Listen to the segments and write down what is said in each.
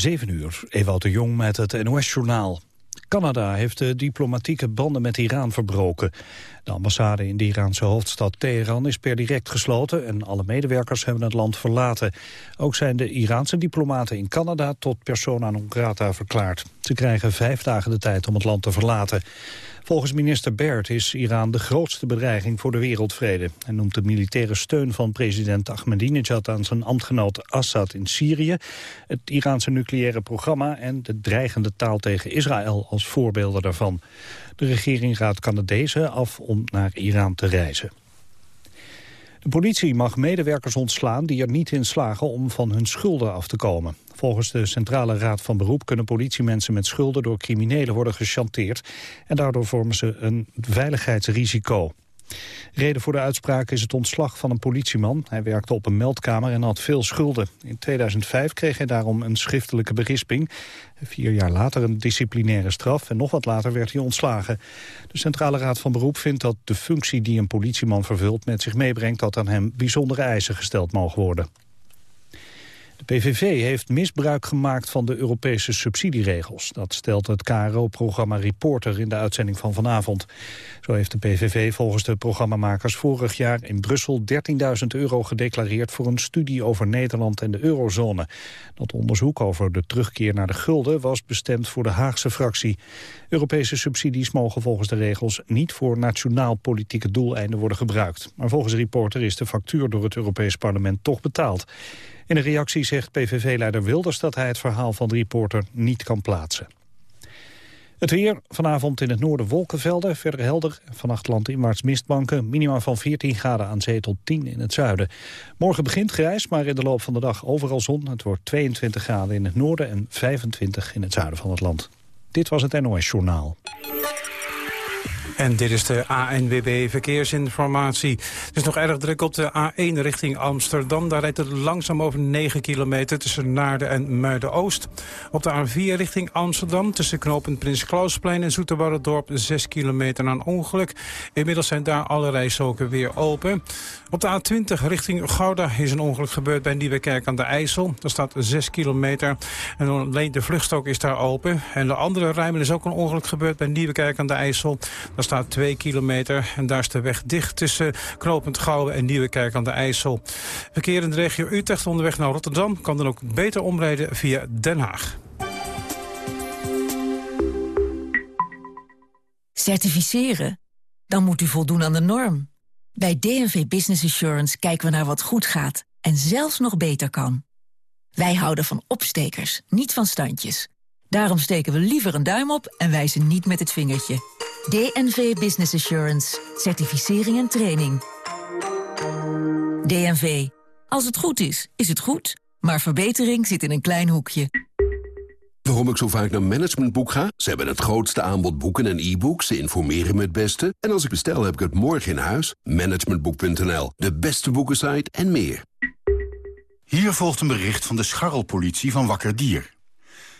7 uur, Ewout de Jong met het NOS-journaal. Canada heeft de diplomatieke banden met Iran verbroken. De ambassade in de Iraanse hoofdstad Teheran is per direct gesloten... en alle medewerkers hebben het land verlaten. Ook zijn de Iraanse diplomaten in Canada tot persona non grata verklaard. Ze krijgen vijf dagen de tijd om het land te verlaten. Volgens minister Baird is Iran de grootste bedreiging voor de wereldvrede. Hij noemt de militaire steun van president Ahmadinejad aan zijn ambtgenoot Assad in Syrië, het Iraanse nucleaire programma en de dreigende taal tegen Israël als voorbeelden daarvan. De regering raadt Canadezen af om naar Iran te reizen. De politie mag medewerkers ontslaan die er niet in slagen om van hun schulden af te komen. Volgens de Centrale Raad van Beroep kunnen politiemensen met schulden door criminelen worden gechanteerd en daardoor vormen ze een veiligheidsrisico. Reden voor de uitspraak is het ontslag van een politieman. Hij werkte op een meldkamer en had veel schulden. In 2005 kreeg hij daarom een schriftelijke berisping. Vier jaar later een disciplinaire straf en nog wat later werd hij ontslagen. De Centrale Raad van Beroep vindt dat de functie die een politieman vervult... met zich meebrengt dat aan hem bijzondere eisen gesteld mogen worden. De PVV heeft misbruik gemaakt van de Europese subsidieregels. Dat stelt het KRO-programma Reporter in de uitzending van vanavond. Zo heeft de PVV volgens de programmamakers vorig jaar in Brussel 13.000 euro gedeclareerd voor een studie over Nederland en de eurozone. Dat onderzoek over de terugkeer naar de gulden was bestemd voor de Haagse fractie. Europese subsidies mogen volgens de regels niet voor nationaal politieke doeleinden worden gebruikt. Maar volgens Reporter is de factuur door het Europees Parlement toch betaald. In een reactie zegt PVV-leider Wilders dat hij het verhaal van de reporter niet kan plaatsen. Het weer, vanavond in het noorden wolkenvelden, verder helder. Vannacht landinwaarts mistbanken, minima van 14 graden aan zee tot 10 in het zuiden. Morgen begint grijs, maar in de loop van de dag overal zon. Het wordt 22 graden in het noorden en 25 in het zuiden van het land. Dit was het NOS Journaal. En dit is de ANWB Verkeersinformatie. Het is nog erg druk op de A1 richting Amsterdam. Daar rijdt het langzaam over 9 kilometer tussen Naarden en Muiden-Oost. Op de A4 richting Amsterdam tussen knooppunt Prins Klausplein en Dorp 6 kilometer een ongeluk. Inmiddels zijn daar alle rijstroken weer open. Op de A20 richting Gouda is een ongeluk gebeurd bij Nieuwekerk aan de IJssel. Daar staat 6 kilometer en alleen de vluchtstok is daar open. En de andere rijmen is ook een ongeluk gebeurd bij Nieuwekerk aan de IJssel. Staat 2 kilometer en daar is de weg dicht tussen Knopend Gouwen en Nieuwekerk aan de IJssel. Verkeer in de regio Utrecht onderweg naar Rotterdam kan dan ook beter omrijden via Den Haag. Certificeren? Dan moet u voldoen aan de norm. Bij DNV Business Assurance kijken we naar wat goed gaat en zelfs nog beter kan. Wij houden van opstekers, niet van standjes. Daarom steken we liever een duim op en wijzen niet met het vingertje. DNV Business Assurance. Certificering en training. DNV. Als het goed is, is het goed. Maar verbetering zit in een klein hoekje. Waarom ik zo vaak naar Managementboek ga? Ze hebben het grootste aanbod boeken en e-books. Ze informeren me het beste. En als ik bestel, heb ik het morgen in huis. Managementboek.nl, de beste boekensite en meer. Hier volgt een bericht van de scharrelpolitie van Wakker Dier.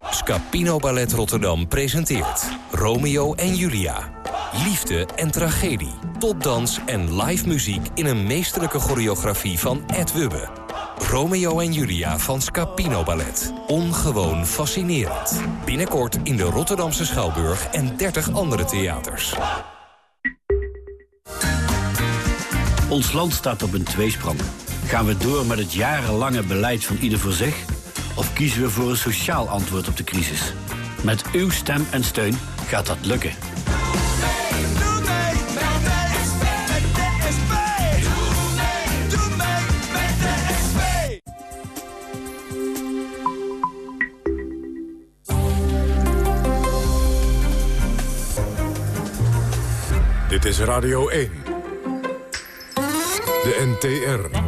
Scapino Ballet Rotterdam presenteert Romeo en Julia. Liefde en tragedie, topdans en live muziek in een meesterlijke choreografie van Ed Wubbe. Romeo en Julia van Scapino Ballet. Ongewoon fascinerend. Binnenkort in de Rotterdamse Schouwburg en 30 andere theaters. Ons land staat op een tweesprong. Gaan we door met het jarenlange beleid van ieder voor zich... of kiezen we voor een sociaal antwoord op de crisis? Met uw stem en steun gaat dat lukken. Dit is Radio 1. De NTR.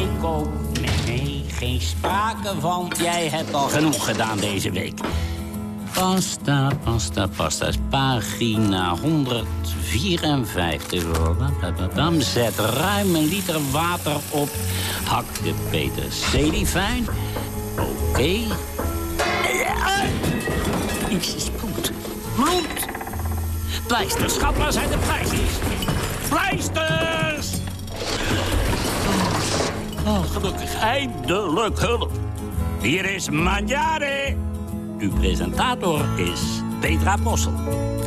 Ik koop. Nee, geen sprake van. Jij hebt al genoeg gedaan deze week. Pasta, pasta, pasta. Pagina 154. Zet ruim een liter water op. Hak de peterselie fijn. Oké. Iets is bloed. Bloed! Pleisters, schat, waar zijn de pleisters? Pleisters! Oh, gelukkig, eindelijk hulp. Hier is Manjare. Uw presentator is Petra Possel.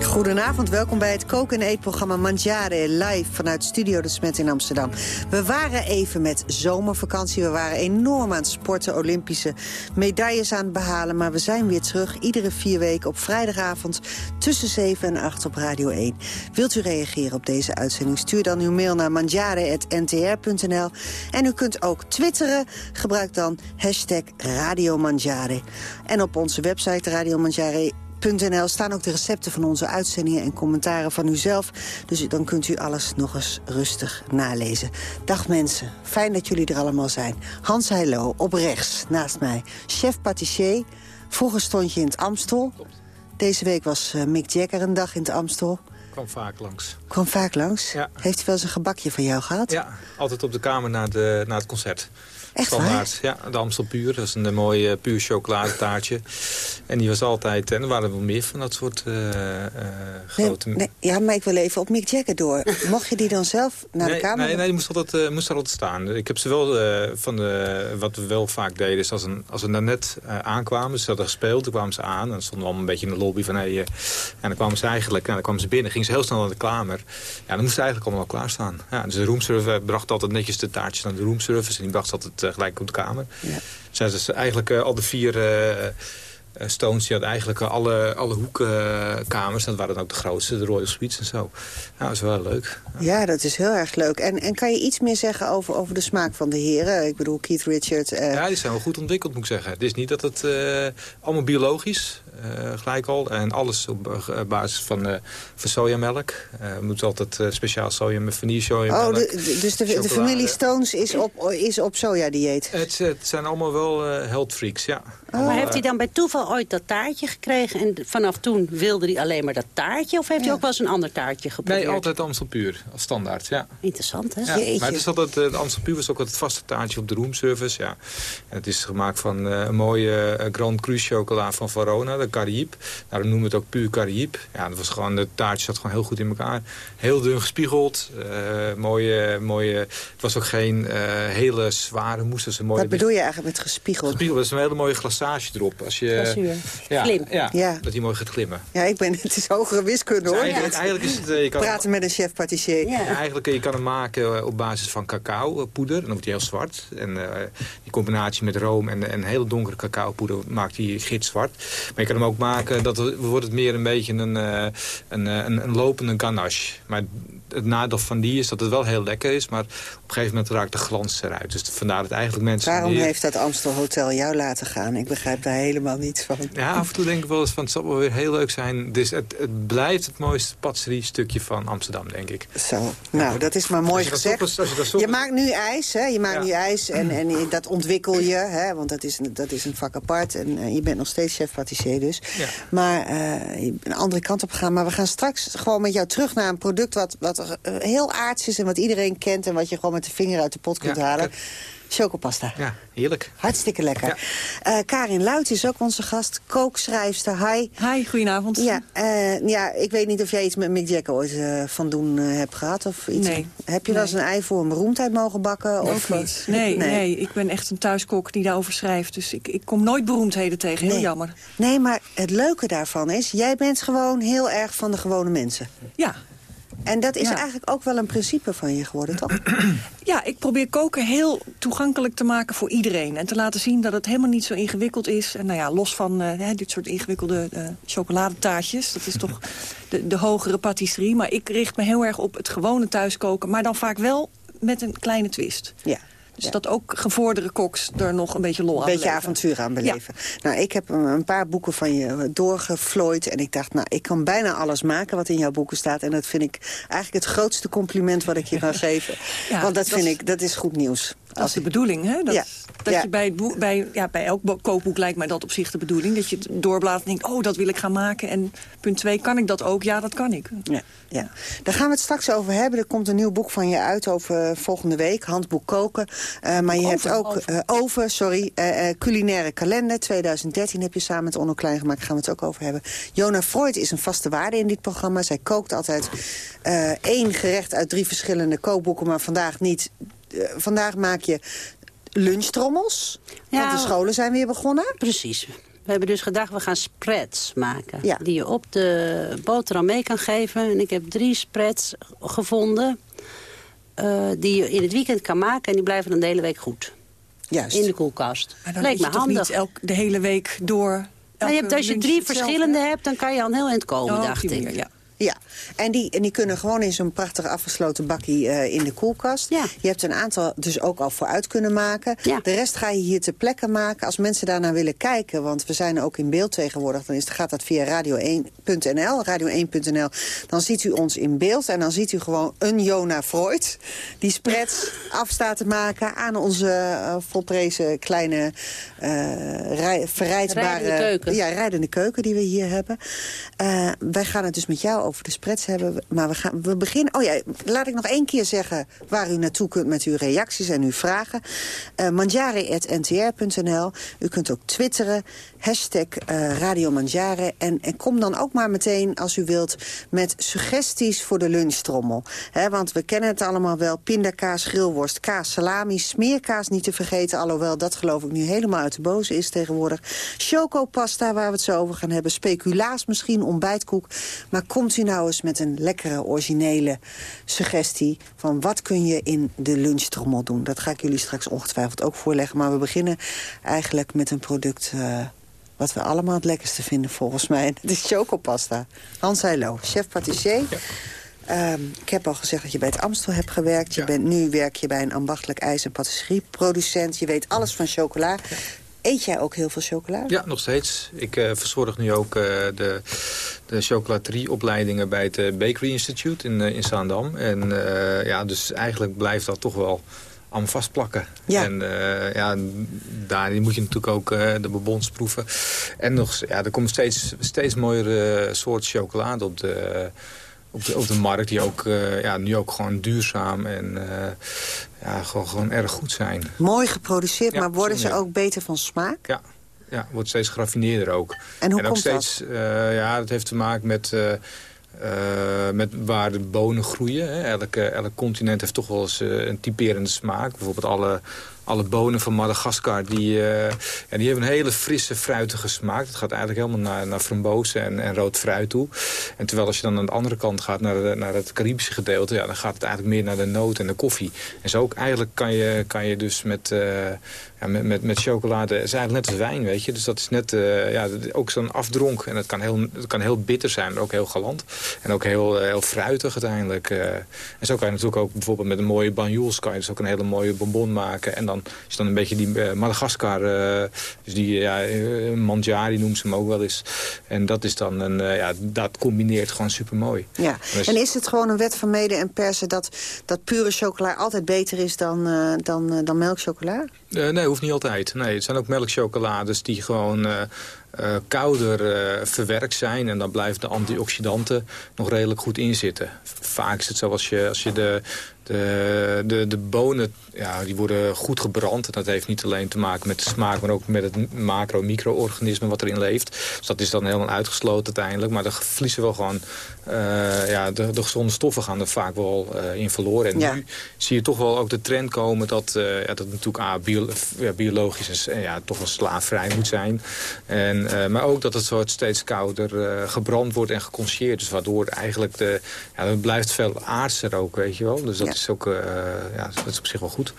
Goedenavond, welkom bij het koken- en eetprogramma Mangiare live vanuit Studio De Smet in Amsterdam. We waren even met zomervakantie, we waren enorm aan het sporten, Olympische medailles aan het behalen, maar we zijn weer terug iedere vier weken op vrijdagavond tussen 7 en 8 op Radio 1. Wilt u reageren op deze uitzending? Stuur dan uw mail naar mangiare.ntr.nl en u kunt ook twitteren. Gebruik dan hashtag Radio Mangiare. En op onze website Radio Mangiare NL staan ook de recepten van onze uitzendingen en commentaren van uzelf. Dus dan kunt u alles nog eens rustig nalezen. Dag mensen, fijn dat jullie er allemaal zijn. Hans Heilo, op rechts, naast mij. Chef patissier, vroeger stond je in het Amstel. Deze week was uh, Mick Jagger een dag in het Amstel. Kwam vaak langs. Kwam vaak langs? Ja. Heeft hij wel eens een gebakje van jou gehad? Ja, altijd op de kamer na, de, na het concert. Echt Standaard. Ja, de Amstel Puur. Dat is een mooi uh, puur chocoladetaartje. En die was altijd... En er waren wel meer van dat soort uh, uh, grote... Nee, nee, ja, maar ik wil even op Mick Jagger door. Mocht je die dan zelf naar nee, de kamer? Nee, nee, die moest altijd, moest altijd staan. Ik heb ze wel van de... Wat we wel vaak deden is als, een, als we daar net aankwamen... Ze hadden gespeeld, toen kwamen ze aan. En dan stonden we allemaal een beetje in de lobby van... Hey, en dan kwamen ze eigenlijk... En dan kwamen ze binnen, gingen ze heel snel naar de kamer. Ja, dan moesten ze eigenlijk allemaal al klaarstaan. Ja, dus de roomservice bracht altijd netjes de taartjes naar de roomservice. En die bracht altijd gelijk op de kamer. Ja. Zijn dus eigenlijk uh, al de vier uh, Stones, die hadden eigenlijk alle, alle hoekkamers. dat waren dan ook de grootste, de Royal Suites en zo. Nou, dat is wel leuk. Ja, dat is heel erg leuk. En, en kan je iets meer zeggen over, over de smaak van de heren? Ik bedoel, Keith Richards... Uh... Ja, die zijn wel goed ontwikkeld, moet ik zeggen. Het is niet dat het allemaal biologisch uh, gelijk al. En alles op uh, basis van, uh, van sojamelk. we moeten altijd speciaal soja met vanille sojamelk. Oh, de, dus de, de, familie Stones is op, is op sojadieet? Het, het zijn allemaal wel health freaks, ja. Oh. Maar heeft hij dan bij toeval ooit dat taartje gekregen... en vanaf toen wilde hij alleen maar dat taartje... of heeft ja. hij ook wel eens een ander taartje geprobeerd? Nee, altijd Amstel Puur, als standaard, ja. Interessant, hè? Ja, maar het is altijd, de Amstel Puur was ook het vaste taartje op de roomservice, ja. En het is gemaakt van een mooie Grand Cru chocola van Verona, de Caribe. Nou, dan noemen we het ook puur Caribe. Ja, dat was gewoon, de taartje zat gewoon heel goed in elkaar. Heel dun gespiegeld, uh, mooie, mooie... Het was ook geen uh, hele zware moes. Dus een mooie, Wat bedoel je eigenlijk met gespiegeld? Gespiegeld, dat is een hele mooie glassage erop. Als je, Glasuur. Ja, Glim. Ja, ja, dat die mooi gaat glimmen. Ja, ik ben, het is hogere wiskunde, hoor. Dus eigenlijk, eigenlijk is het... Je kan Praten met een chef patissier. Ja. eigenlijk, je kan hem maken op basis van cacaopoeder. Dan wordt hij heel zwart. En uh, die combinatie met room en, en hele donkere cacaopoeder maakt hij gitzwart. Maar je kan hem ook maken, dat wordt het meer een beetje een, uh, een, een, een lopende ganache. Maar het nadeel van die is dat het wel heel lekker is. Maar op een gegeven moment raakt de glans eruit. Dus vandaar dat eigenlijk mensen... Waarom heeft dat Amstel Hotel jou laten gaan? Ik begrijp daar helemaal niets van. Ja, af en toe denk ik wel eens van het zal wel weer heel leuk zijn. Dus het, het blijft het mooiste patisserie stukje van Amsterdam, denk ik. Zo, nou, dat is maar mooi je gezegd. Je, maakt nu ijs, hè? Je maakt ja. nu ijs en, en dat ontwikkel je, hè? Want dat is, dat is een vak apart. En uh, je bent nog steeds chef patissier dus. Ja. Maar uh, een andere kant op gaan. Maar we gaan straks gewoon met jou terug naar een product wat, wat heel aards is en wat iedereen kent... en wat je gewoon met de vinger uit de pot kunt ja, halen. Chocopasta. Ja, heerlijk. Hartstikke lekker. Ja. Uh, Karin Luit is ook onze gast, kookschrijfster. Hi. Hi, goedenavond. Ja, uh, ja, ik weet niet of jij iets met Mick Jagger ooit uh, van doen hebt gehad. Of iets. Nee. Heb je wel eens een ei voor een beroemdheid mogen bakken? Of, of niet? Nee, nee, nee, ik ben echt een thuiskok die daarover schrijft. Dus ik, ik kom nooit beroemdheden tegen. Heel nee. jammer. Nee, maar het leuke daarvan is... jij bent gewoon heel erg van de gewone mensen. Ja, en dat is ja. eigenlijk ook wel een principe van je geworden, toch? Ja, ik probeer koken heel toegankelijk te maken voor iedereen. En te laten zien dat het helemaal niet zo ingewikkeld is. En nou ja, los van uh, dit soort ingewikkelde uh, chocoladetaartjes. Dat is toch de, de hogere patisserie. Maar ik richt me heel erg op het gewone thuiskoken. Maar dan vaak wel met een kleine twist. Ja. Dus ja. dat ook gevorderde koks er nog een beetje lol aan Een beetje avontuur aan beleven. Ja. Nou, ik heb een paar boeken van je doorgevlooid. En ik dacht, nou, ik kan bijna alles maken wat in jouw boeken staat. En dat vind ik eigenlijk het grootste compliment wat ik je kan geven. Ja, Want dat, dat vind ik, dat is goed nieuws. Dat is de bedoeling, hè? Dat, Ja. dat Ja. je bij, het bij, ja, bij elk bo- kookboek lijkt mij dat op zich de bedoeling. Dat je het doorblaast en denkt, oh, dat wil ik gaan maken. En punt twee, kan ik dat ook? Ja, dat kan ik. Ja, ja. Daar gaan we het straks over hebben. Er komt een nieuw boek van je uit over eh, volgende week. Handboek koken. Eh, maar je hebt ook over. eh, over, sorry, culinaire kalender. 2013 heb je samen met Onno Klein gemaakt. Daar gaan we het ook over hebben. Jona Freud is een vaste waarde in dit programma. Zij kookt altijd één gerecht uit drie verschillende kookboeken. Maar vandaag niet. Eh, vandaag maak je lunchtrommels. Ja. Want de scholen zijn weer begonnen. Precies. We hebben dus gedacht, we gaan spreads maken. Ja. Die je op de boterham mee kan geven. En ik heb drie spreads gevonden. eh, die je in het weekend kan maken. En die blijven dan de hele week goed. Juist. In de koelkast. Maar dan Leek me handig. niet elk, de hele week door... Maar je hebt, als je drie hetzelfde? verschillende hebt, dan kan je al een heel eind komen, Oh, dacht ik. ja. Ja, en die, en die kunnen gewoon in zo'n prachtig afgesloten bakkie eh, in de koelkast. Ja. Je hebt een aantal dus ook al vooruit kunnen maken. Ja. De rest ga je hier ter plekke maken. Als mensen daarnaar willen kijken, want we zijn ook in beeld tegenwoordig... dan is, gaat dat via radio1.nl, radio1.nl. Dan ziet u ons in beeld en dan ziet u gewoon een Jona Freud... die spreads af staat te maken aan onze eh, volprezen kleine eh, rij- verrijdbare... Rijdende keuken. Ja, rijdende keuken die we hier hebben. Wij gaan het dus met jou over de spreads hebben. Maar we, gaan, we beginnen... Oh ja, laat ik nog één keer zeggen waar u naartoe kunt met uw reacties en uw vragen. Mangiare.ntr.nl. U kunt ook twitteren. Hashtag eh, Radio Mangiare. En, en kom dan ook maar meteen, als u wilt, met suggesties voor de lunchtrommel. Want we kennen het allemaal wel. Pindakaas, grillworst, kaas, salami, smeerkaas niet te vergeten. Alhoewel dat geloof ik nu helemaal uit de boze is tegenwoordig. Chocopasta, waar we het zo over gaan hebben. Speculaas misschien, ontbijtkoek. Maar komt nou eens met een lekkere, originele suggestie... van wat kun je in de lunchtrommel doen? Dat ga ik jullie straks ongetwijfeld ook voorleggen. Maar we beginnen eigenlijk met een product... eh, wat we allemaal het lekkerste vinden volgens mij. En Dat is chocopasta. Hans Heilo, chef patissier. Ehm, ik heb al gezegd dat je bij het Amstel hebt gewerkt. Je bent, nu werk je bij een ambachtelijk ijs- en patisserieproducent. Je weet alles van chocola. Eet jij ook heel veel chocola? Ja, nog steeds. Ik eh, verzorg nu ook eh, de, de chocolaterieopleidingen bij het eh, Bakery Institute in, eh, in Zaandam. En ja, dus eigenlijk blijft dat toch wel aan vastplakken. Ja. En ja, daarin moet je natuurlijk ook de bonbons proeven. En nog, ja, er komt steeds, steeds mooiere soorten chocolade op de, op de, op de markt. Die ook, eh, ja, nu ook gewoon duurzaam en eh, ja, gewoon, gewoon erg goed zijn. Mooi geproduceerd, Ja, maar worden ze ook beter van smaak? Ja, ja wordt steeds geraffineerder ook. En hoe ook komt steeds, eh, ja, dat heeft te maken met, met waar de bonen groeien. Hè. Elke, elk continent heeft toch wel eens een typerende smaak. Bijvoorbeeld alle, alle bonen van Madagaskar, die, ja, die hebben een hele frisse, fruitige smaak. Dat gaat eigenlijk helemaal naar, naar frambozen en, en rood fruit toe. En terwijl als je dan aan de andere kant gaat, naar, naar het Caribische gedeelte... Ja, dan gaat het eigenlijk meer naar de noot en de koffie. En zo ook eigenlijk kan je, kan je dus met, eh, ja, met, met, met chocolade... Het is eigenlijk net als wijn, weet je. Dus dat is net eh, ja, ook zo'n afdronk. En dat kan, heel, dat kan heel bitter zijn, maar ook heel galant. En ook heel, heel fruitig uiteindelijk. en zo kan je natuurlijk ook bijvoorbeeld met een mooie banjoels... kan je dus ook een hele mooie bonbon maken. En dan is dan een beetje die eh, Madagaskar... dus die ja, eh, manjari noemen ze hem ook wel eens. En dat is dan een... ja, dat combineert gewoon super mooi. Ja, en is het gewoon een wet van mede en persen... dat, dat pure chocola altijd beter is dan, dan, dan melkchocola? Nee, hoeft niet altijd. Nee, het zijn ook melkchocolades die gewoon kouder verwerkt zijn. En dan blijven de antioxidanten nog redelijk goed in zitten. Vaak is het zo als je, als je de, de, de, de bonen, ja, die worden goed gebrand. En dat heeft niet alleen te maken met de smaak, maar ook met het macro-micro-organisme wat erin leeft. Dus dat is dan helemaal uitgesloten uiteindelijk. Maar de verliezen wel gewoon, eh, ja, de, de gezonde stoffen gaan er vaak wel eh, in verloren. En Ja. nu zie je toch wel ook de trend komen dat, eh, ja, dat het natuurlijk A, bio, ja, biologisch en ja, toch wel slaafvrij moet zijn. En, eh, maar ook dat het soort steeds kouder eh, gebrand wordt en geconsumeerd. Dus waardoor eigenlijk de, ja, het blijft veel aardser ook, weet je wel. Dus dat. Is ook, eh, ja, dat is op zich wel goed.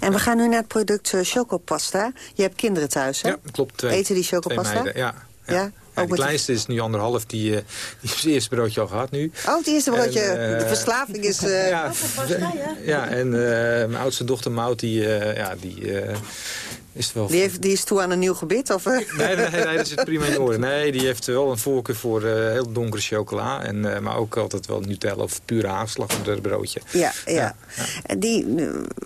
En we gaan nu naar het product eh, chocopasta. Je hebt kinderen thuis, hè? Ja, klopt. Twee, Eten die twee chocopasta? meiden, ja. Ja? Ja, Ook de kleinste is nu anderhalf, die, eh, die heeft zijn eerste broodje al gehad nu. Oh, het eerste broodje. En, de verslaving is... eh, ja, ja, en eh, mijn oudste dochter Maud, die, eh, ja, die, eh, is het wel... Die, heeft, die is toe aan een nieuw gebit? Of, nee, nee, nee, nee, dat zit prima in orde. Nee, die heeft wel een voorkeur voor uh, heel donkere chocola. En, uh, maar ook altijd wel Nutella of pure haagslag op het broodje. Ja, ja. ja, ja. Die,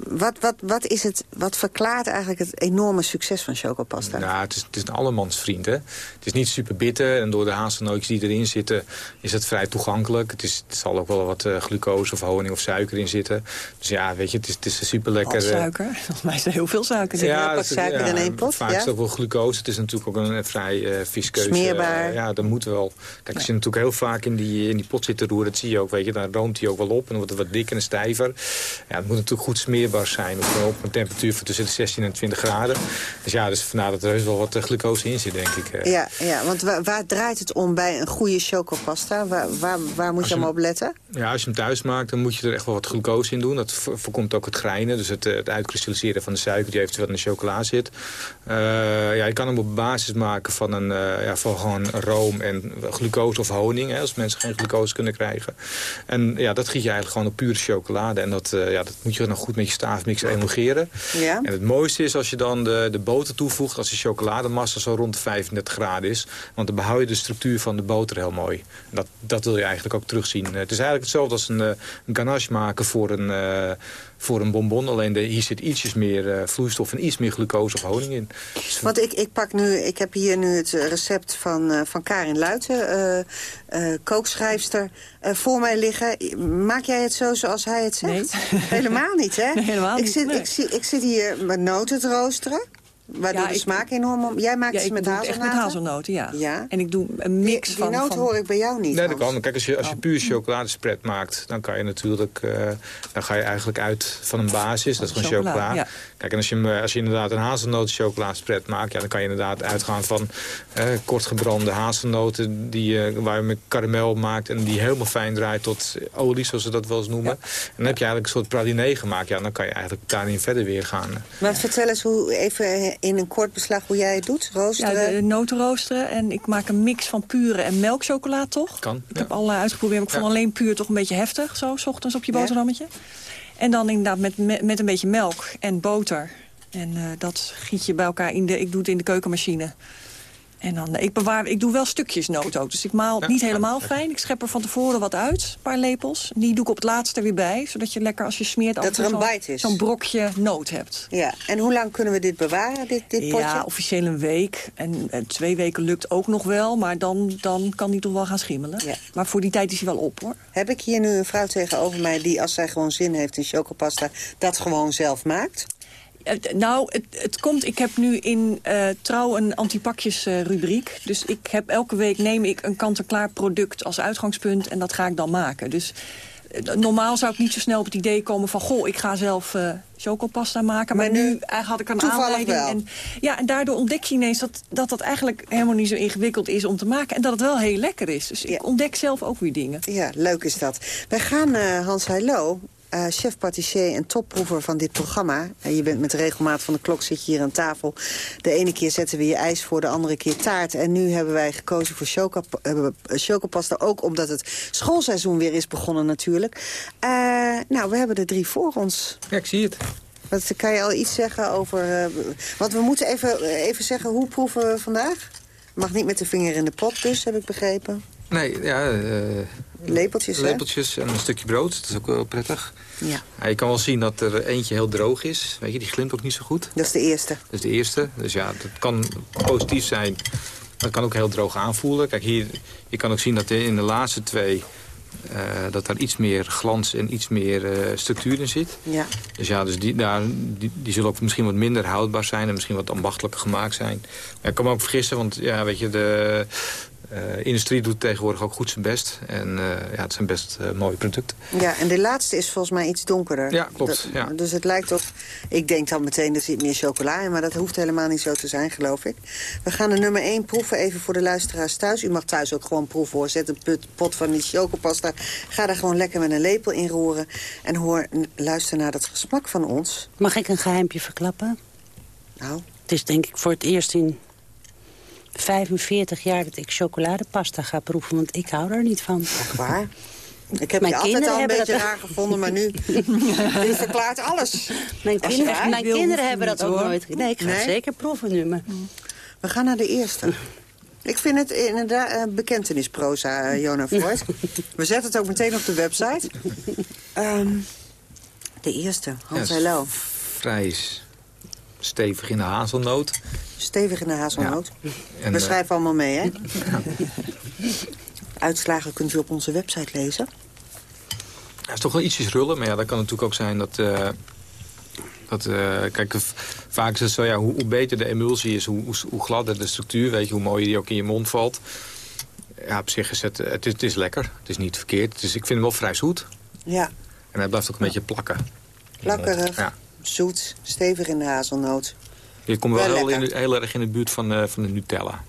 wat, wat, wat, is het, wat verklaart eigenlijk het enorme succes van chocopasta? Nou, het is, het is een allemansvriend. Hè? Het is niet super bitter. En door de hazelnootjes die erin zitten is het vrij toegankelijk. Het, is, het zal ook wel wat uh, glucose of honing of suiker in zitten. Dus ja, weet je, het is, het is super lekker. suiker? Volgens mij is er heel veel suiker ja suiker in één pot. Vaak ja? wel glucose. Het is natuurlijk ook een vrij uh, viskeuze. Smeerbaar. ja, dat moet wel. Kijk, als je natuurlijk heel vaak in die, in die pot zit te roeren, dat zie je ook, weet je, dan roomt hij ook wel op. En dan wordt het wat dikker en stijver. Ja, het moet natuurlijk goed smeerbaar zijn. Op, op een temperatuur van tussen de 16 en 20 graden. Dus ja, dus vandaar dat er heus wel wat glucose in zit, denk ik. Ja, ja, want waar, waar, draait het om bij een goede chocopasta? Waar, waar, waar moet je, je hem op letten? Ja, als je hem thuis maakt, dan moet je er echt wel wat glucose in doen. Dat voorkomt ook het grijnen, dus het, het uitkristalliseren van de suiker die eventueel in de chocola zit. Uh, ja, je kan hem op basis maken van, een, uh, ja, van gewoon room en glucose of honing. Hè, als mensen geen glucose kunnen krijgen. En ja, dat giet je eigenlijk gewoon op pure chocolade. En dat, uh, ja, dat moet je dan goed met je staafmix emulgeren. Ja. En het mooiste is als je dan de, de boter toevoegt... als de chocolademassa zo rond de 35 graden is. Want dan behoud je de structuur van de boter heel mooi. Dat, dat wil je eigenlijk ook terugzien. Het is eigenlijk hetzelfde als een, een ganache maken voor een voor een bonbon. Alleen de, hier zit ietsjes meer uh, vloeistof en iets meer glucose of honing in. Dus Want ik, ik, pak nu, ik heb hier nu het recept van, uh, van Karin Luiten, uh, kookschrijfster, voor mij liggen. Maak jij het zo zoals hij het zegt? Nee. Helemaal niet, hè? Nee, helemaal ik niet. Zit, nee. ik, zit, ik zit hier met noten te roosteren. Waardoor Ja, de ik- smaak enorm... om- Jij maakt Ja, het ik met echt met hazelnoten? hazelnoten, ja. Ja. En ik doe een mix die, van... Die noot van... hoor ik bij jou niet, Nee, dat kan. Kijk, als je, als je puur chocoladespread maakt, dan kan je natuurlijk, eh, dan ga je eigenlijk uit van een basis. Dat is gewoon chocola. Ja. Kijk, en als je, eh, als je inderdaad een hazelnoten maakt, ja, dan kan je inderdaad uitgaan van eh, kort gebrande hazelnoten die, eh, waar je met karamel maakt en die helemaal fijn draait tot olie, zoals ze dat wel eens noemen. En dan heb je eigenlijk een soort praliné gemaakt. Ja, dan kan je eigenlijk daarin verder weer gaan. Maar vertel eens hoe, even in een kort beslag hoe jij het doet. Ja, Roosteren. de noten roosteren. En ik maak een mix van pure en melkchocola, toch? Kan. Ik heb allerlei uitgeprobeerd, maar ik vond Ja. alleen puur toch een beetje heftig. Zo, s ochtends op je Ja. boterhammetje. En dan inderdaad met, met, een beetje melk en boter. En eh, dat giet je bij elkaar in de... Ik doe het in de keukenmachine. En dan, ik, bewaar, ik doe wel stukjes noot ook. Dus ik maal het niet helemaal fijn. Ik schep er van tevoren wat uit, een paar lepels. Die doe ik op het laatste weer bij. Zodat je lekker als je smeert... Dat er een zo'n- bite is. Zo'n brokje noot hebt. Ja, en hoe lang kunnen we dit bewaren, dit, dit potje? Ja, officieel een week. En, en twee weken lukt ook nog wel, maar dan, dan kan die toch wel gaan schimmelen. Ja. Maar voor die tijd is hij wel op, hoor. Heb ik hier nu een vrouw tegenover mij die, als zij gewoon zin heeft in chocopasta, dat gewoon zelf maakt? Nou, het, het komt, ik heb nu in eh, Trouw een antipakjes eh, rubriek. Dus ik heb elke week neem ik een kant-en-klaar product als uitgangspunt... en dat ga ik dan maken. Dus eh, normaal zou ik niet zo snel op het idee komen van... goh, ik ga zelf eh chocopasta maken. Maar, Maar nu nu eigenlijk had ik een toevallig aanleiding. wel. En, ja, en daardoor ontdek je ineens dat, dat dat eigenlijk helemaal niet zo ingewikkeld is om te maken. En dat het wel heel lekker is. Dus Ja. ik ontdek zelf ook weer dingen. Ja, leuk is dat. Wij gaan, Hans Heilo, eh, chef patissier en topproever van dit programma. En je bent met de regelmaat van de klok, zit je hier aan tafel. De ene keer zetten we je ijs voor, de andere keer taart. En nu hebben wij gekozen voor eh, chocopasta, ook omdat het schoolseizoen weer is begonnen natuurlijk. Eh, nou, we hebben er drie voor ons. Ja, ik zie het. Wat, kan je al iets zeggen over... eh, want we moeten even, even zeggen, hoe proeven we vandaag? Mag niet met de vinger in de pot dus, heb ik begrepen. Nee, ja, eh, Lepeltjes, hè? lepeltjes en een stukje brood. Dat is ook wel prettig. Ja, Ja, je kan wel zien dat er eentje heel droog is. Weet je, die glimt ook niet zo goed. dat is de eerste. Dat is de eerste. Dus ja, dat kan positief zijn. Maar het kan ook heel droog aanvoelen. Kijk, hier, je kan ook zien dat in de laatste twee... eh, dat daar iets meer glans en iets meer eh, structuur in zit. Ja. Dus ja, dus die, daar, die, die zullen ook misschien wat minder houdbaar zijn... en misschien wat ambachtelijker gemaakt zijn. Maar ik kan me ook vergissen, want ja, weet je, de eh, industrie doet tegenwoordig ook goed zijn best. En eh, ja, het zijn best eh, mooie producten. Ja, en de laatste is volgens mij iets donkerder. Ja, klopt, Dat- ja. Dus het lijkt op... Ik denk dan meteen, er zit meer chocola in... maar dat hoeft helemaal niet zo te zijn, geloof ik. We gaan de nummer 1 proeven, even voor de luisteraars thuis. U mag thuis ook gewoon proeven, hoor. Zet een put- pot van die chocopasta. Ga daar gewoon lekker met een lepel in roeren. En hoor, luister naar het gesmak van ons. Mag ik een geheimpje verklappen? Nou, Het is denk ik voor het eerst in 45 jaar dat ik chocoladepasta ga proeven. Want ik hou er niet van. echt waar? Ik heb Mijn je altijd kinderen al een hebben beetje dat- raar gevonden, maar nu dit verklaart alles. Mijn kinderen, mijn wil, kinderen hebben dat ook hoor. nooit. Nee, ik ga het zeker proeven nu. Maar. We gaan naar de eerste. Ik vind het inderdaad uh, bekentenisproza, uh, Jona Freud. We zetten het ook meteen op de website. Ehm, de eerste, Hans Ja. Vrij stevig in de hazelnoot. Stevig in de hazelnoot. En, We eh, schrijven allemaal mee, hè? Uitslagen kunt u op onze website lezen. Het is toch wel ietsjes rullen, maar ja, dat kan natuurlijk ook zijn dat... eh, dat eh, kijk, vaak is het zo, ja, hoe, hoe beter de emulsie is, hoe, hoe, hoe gladder de structuur, weet je, hoe mooier die ook in je mond valt. Ja, op zich is het, het, is, het is lekker. Het is niet verkeerd. Dus ik vind hem wel vrij zoet. Ja, En hij blijft ook een beetje plakken. plakkerig, Ja. zoet, stevig in de hazelnoot. Je komt wel, Wel heel, in, heel erg in de buurt van, eh, van de Nutella.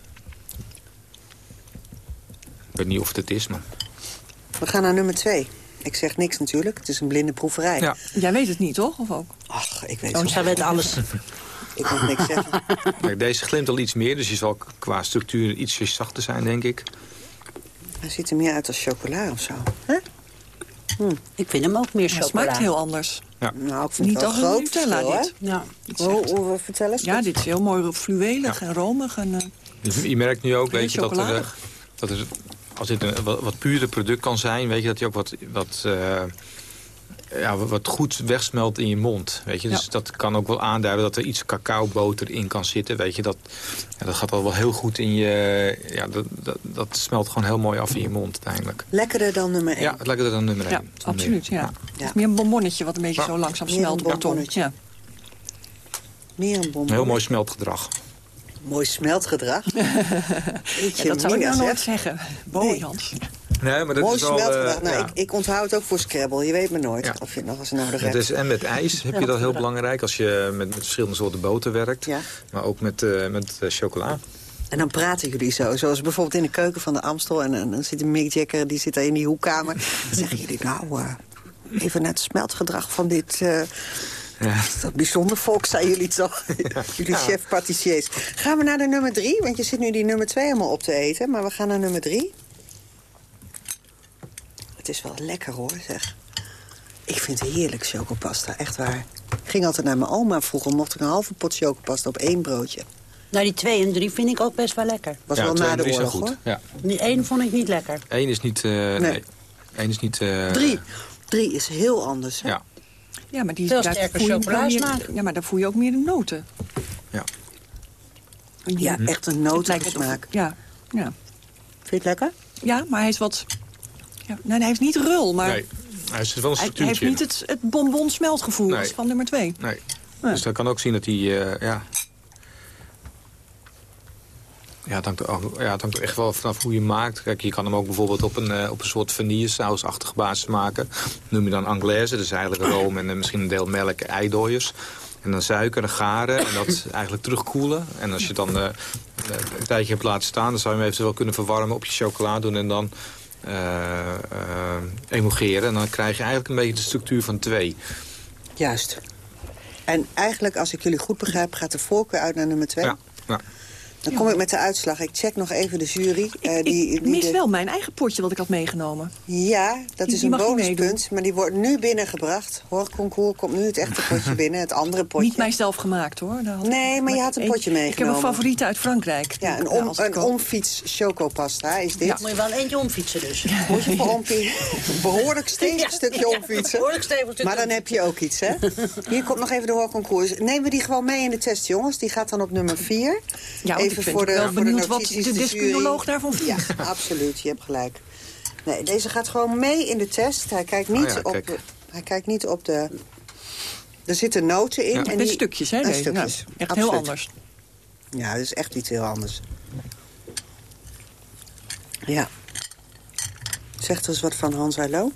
Ik weet niet of het het is, maar... We gaan naar nummer twee. Ik zeg niks natuurlijk, het is een blinde proeverij. Ja. Jij weet het niet, toch? Of ook? Ach, ik weet Oh, het zij weet alles. Ik mag niks zeggen. Kijk, deze glimt al iets meer, dus die zal qua structuur ietsje zachter zijn, denk ik. Hij ziet er meer uit als chocola of zo. Ik vind hem ook meer Het chocola. smaakt heel anders. Nou, ik vind Niet het wel als een groot Nutella, verschil, hè? dit. Ja. Hoe, hoe, vertel eens. Ja, dit is heel mooi fluwelig en romig. En, eh, Je, je merkt nu ook, weet je, dat er, eh, dat er als dit een wat, wat puurder product kan zijn, weet je, dat hij ook wat, wat, eh, ja, wat- goed wegsmelt in je mond. Weet je? Dus Ja. dat kan ook wel aanduiden dat er iets cacaoboter in kan zitten. Weet je? Dat, ja, dat gaat al wel heel goed in je... Ja, dat, dat, dat smelt gewoon heel mooi af in je mond uiteindelijk. Lekkerder dan nummer 1. Ja, het lijkt er dan nummer 1. ja, absoluut. Ja. Het is meer een bonbonnetje wat een beetje zo langzaam Meer smelt op de bonbonnetje. Ja. Meer een bonbon. Heel mooi smeltgedrag. Mooi smeltgedrag. Dat zou ik nou nooit zeg. zeggen. Boy, Hans. Nee, maar dat Mooi is wel... eh, nou, ja. ik, ik onthoud het ook voor Scrabble. Je weet me nooit Ja. of je het nog eens nodig hebt. is, en met ijs heb je dat heel belangrijk als je met, met verschillende soorten boter werkt. Maar ook met, eh, met eh, chocola. En dan praten jullie zo. Zoals bijvoorbeeld in de keuken van de Amstel. En, en dan zit een Mick Jagger, die zit daar in die hoekkamer. Dan zeggen jullie, nou, even naar het smeltgedrag van dit... eh, Ja. dat bijzonder volk, zijn jullie toch? jullie chef-patissiers. Gaan we naar de nummer drie? Want je zit nu die nummer twee helemaal op te eten. Maar we gaan naar nummer drie. Het is wel lekker hoor, zeg. Ik vind het heerlijk, chocopasta. Echt waar. Ik ging altijd naar mijn oma vroeger. Mocht ik een halve pot chocopasta op één broodje. Nou, die twee en drie vind ik ook best wel lekker. Was ja, wel na de oorlog, hoor. Ja. Die één vond ik niet lekker. Eén is niet... eh, nee. Eén is niet... eh, Drie. Drie is heel anders. Hè? Ja. Ja, maar die Veel daar sterker voel je ook chocoladesmaak. Ja, maar daar voel je ook meer de noten. Ja. Ja, echt een notensmaak. Ja, ja. Vind je het lekker? ja, maar hij is wat... Ja, nee, hij is niet rul, maar Nee, hij is wel een hij, heeft niet het, het bonbon smeltgevoel Nee. als van nummer twee. Nee. Nee. Dus dat kan ook zien dat hij... eh, ja... Ja het, hangt er, ja, het hangt echt wel vanaf hoe je maakt. Kijk, je kan hem ook bijvoorbeeld op een, eh, op een soort vanillesausachtige basis maken. Dat noem je dan anglaise, dus eigenlijk room en eh, misschien een deel melk, eidooiers. En dan suiker en garen en dat eigenlijk terugkoelen. En als je het dan een tijdje hebt laten staan... dan zou je hem eventueel kunnen verwarmen, op je chocola doen... en dan emulgeren. En dan krijg je eigenlijk een beetje de structuur van twee. Juist. En eigenlijk, als ik jullie goed begrijp, gaat de voorkeur uit naar nummer twee. Ja, ja. Dan kom ik met de uitslag. Ik check nog even de jury. eh, Ik, die, ik die mis de- wel mijn eigen potje wat ik had meegenomen. Ja, dat Die- is die een bonuspunt. Maar die wordt nu binnengebracht. Hoorconcours komt nu het echte potje binnen. Het andere potje. Niet mijzelf gemaakt hoor. Daar had Nee, ik- maar je had een potje Ik heb meegenomen. een favoriete uit Frankrijk. Ja, een, die- om, een omfiets chocopasta is dit. Ja. Moet je wel eentje omfietsen dus. Moet je voor behoorlijk stevig Ja, stukje ja, omfietsen. behoorlijk stevig stukje Maar dan heb je ook iets, hè? Hier komt nog even de hoorconcours. Nemen we die gewoon mee in de test, jongens. Die gaat dan op nummer 4. Ja, want ik ben wel benieuwd wat de descunoloog daarvan vindt. Ja, absoluut. Je hebt gelijk. Nee, deze gaat gewoon mee in de test. Hij kijkt niet, Oh ja, op, kijk. de, hij kijkt niet op de... Er zitten noten in. Ja. En Met die- stukjes, hè? en deze. stukjes. Ja, echt Absoluut. heel anders. Ja, dat is echt iets heel anders. Ja. Zegt er eens wat van Hans Heilo.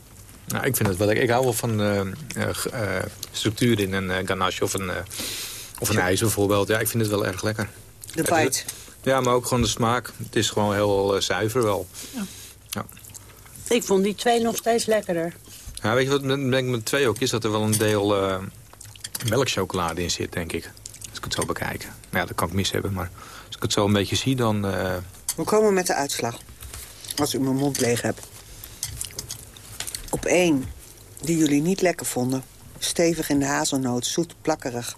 Nou, ik vind het wel lekker. Ik hou wel van eh, eh, eh, structuur in een eh, ganache of een, of een ijs bijvoorbeeld. Ja, ik vind het wel erg lekker. De Ja, bite. Ja, maar ook gewoon de smaak. Het is gewoon heel eh, zuiver wel. Ik vond die twee nog steeds lekkerder. Ja, weet je wat met met twee ook is? Dat er wel een deel eh, melkchocolade in zit, denk ik. Als ik het zo bekijk. Nou ja, dat kan ik mis hebben, maar als ik het zo een beetje zie, dan... eh, We komen met de uitslag. Als ik mijn mond leeg heb. Op één, die jullie niet lekker vonden. Stevig in de hazelnoot, zoet, plakkerig.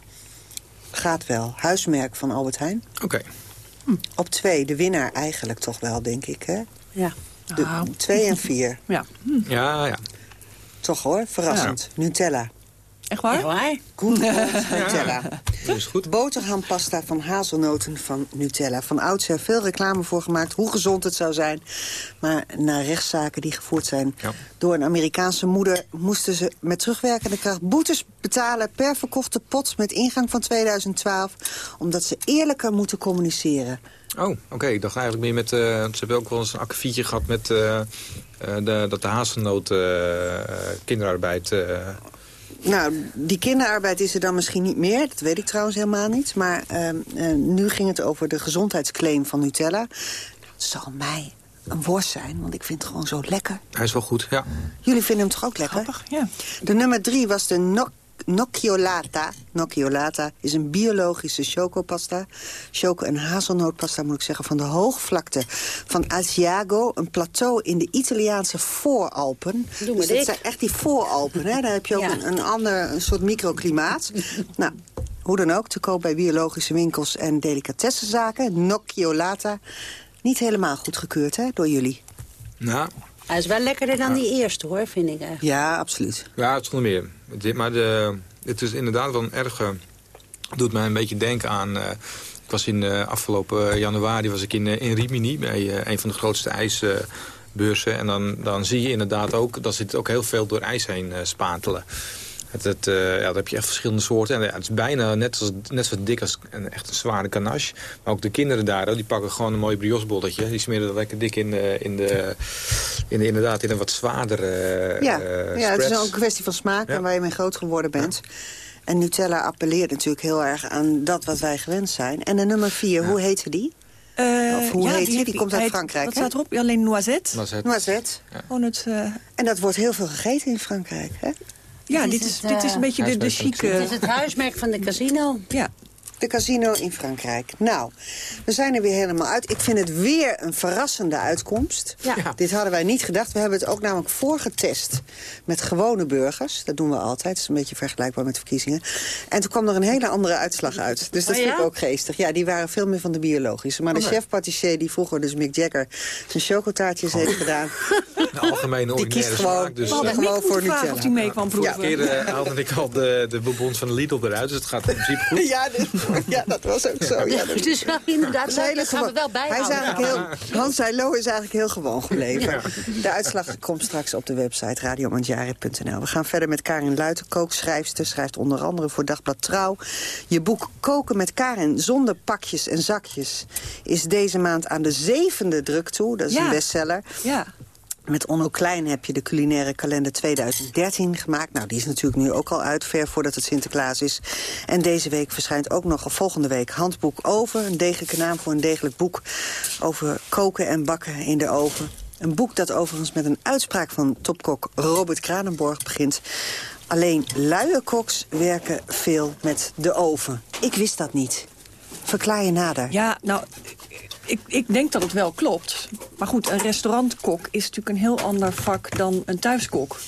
Gaat wel. Huismerk van Albert Heijn. Oké. Op twee, de winnaar eigenlijk toch wel, denk ik, hè? Ja. De, Nou. twee en vier. Ja. Ja, ja. Toch hoor, verrassend. Nutella. Echt waar? Echt waar? Old Nutella. Is goed. Boterhampasta van hazelnoten van Nutella. Van oudsher veel reclame voor gemaakt hoe gezond het zou zijn. Maar na rechtszaken die gevoerd zijn Ja. door een Amerikaanse moeder... moesten ze met terugwerkende kracht boetes betalen... per verkochte pot met ingang van 2012... omdat ze eerlijker moeten communiceren. Oh, oké. Ik dacht eigenlijk meer met... eh, ze hebben ook wel eens een akkefietje gehad met... eh, eh, de, dat de hazelnoot eh, kinderarbeid... Nou, die kinderarbeid is er dan misschien niet meer. Dat weet ik trouwens helemaal niet. Maar ehm, eh, nu ging het over de gezondheidsclaim van Nutella. Dat zal mij een worst zijn, want ik vind het gewoon zo lekker. hij is wel goed, ja. Jullie vinden hem toch ook lekker? Grappig, ja. De nummer drie was de no Nocciolata. Nocciolata is een biologische chocopasta. Choco- en hazelnootpasta, moet ik zeggen, van de hoogvlakte van Asiago. Een plateau in de Italiaanse vooralpen. Doe dus dat dit. zijn echt die vooralpen, hè? Daar heb je ook Ja. een, een ander een soort microklimaat. nou, hoe dan ook, te koop bij biologische winkels en delicatessenzaken. Nocciolata. Niet helemaal goedgekeurd, hè, door jullie. Nou, Hij is wel lekkerder dan die eerste, hoor, vind ik eigenlijk. Ja, absoluut. Ja, het zonder meer. Dit, maar de, het is inderdaad wel een erg... eh, doet mij een beetje denken aan... eh, ik was in eh, afgelopen januari was ik in, eh, in Rimini... bij eh, een van de grootste ijsbeurzen. en dan, dan zie je inderdaad ook... dat zit ook heel veel door ijs heen eh, spatelen. Het, het, eh, ja, dan heb je echt verschillende soorten. En ja, het is bijna net, als, net zo dik als een, echt een zware ganache. Maar ook de kinderen daar, die pakken gewoon een mooi briochebolletje. Die smeren dat lekker dik in, de, in, de, in de, inderdaad, in een wat zwaardere eh, Ja, eh, ja het is ook een kwestie van smaak Ja. en waar je mee groot geworden bent. En Nutella appelleert natuurlijk heel erg aan dat wat wij gewend zijn. En de nummer vier, hoe heette die? Eh, Of hoe ja, heet die? Die komt uit heet- Frankrijk, Wat hè? staat erop? Alleen noisette. Noisette. Gewoon het... eh, En dat wordt heel veel gegeten in Frankrijk, hè? Ja, Dit dit is dit is eh, een beetje de, de van Het is chique... het huismerk van de casino. Ja, De casino in Frankrijk. Nou, we zijn er weer helemaal uit. Ik vind het weer een verrassende uitkomst. Ja. Dit hadden wij niet gedacht. We hebben het ook namelijk voorgetest met gewone burgers. Dat doen we altijd. Dat is een beetje vergelijkbaar met verkiezingen. En toen kwam er een hele andere uitslag uit. Dus dat Oh, vind ik ja? ook geestig. Ja, die waren veel meer van de biologische. Maar de Oké. chef-patissier die vroeger dus Mick Jagger zijn chocotaartjes heeft gedaan... De algemene die kiest gewoon, smaak. Dus, die kiest gewoon voor vragen of Nutella. die mee kwam proeven. keer eh, haalde ik al de, de bonbons van de Lidl eruit. Dus het gaat in principe goed. Ja, dit- ja, dat was ook zo. Ja, dat- Dus wel inderdaad, Dat hele gaan we wel Hij is eigenlijk heel, Hans Heilo is eigenlijk heel gewoon gebleven. De uitslag komt straks op de website radiomandjaren.nl. We gaan verder met Karin Luiten, kookschrijfster. Schrijft onder andere voor Dagblad Trouw. Je boek Koken met Karin zonder pakjes en zakjes... is deze maand aan de zevende druk toe. Dat is Ja. een bestseller. ja. Met Onno Klein heb je de culinaire kalender 2013 gemaakt. Nou, die is natuurlijk nu ook al uit, ver voordat het Sinterklaas is. En deze week verschijnt ook nog, volgende week, Handboek Over. Een degelijke naam voor een degelijk boek over koken en bakken in de oven. Een boek dat overigens met een uitspraak van topkok Robert Kranenborg begint. Alleen luie koks werken veel met de oven. Ik wist dat niet. Verklaar je nader. Ja, nou, ik, ik denk dat het wel klopt. Maar goed, een restaurantkok is natuurlijk een heel ander vak dan een thuiskok.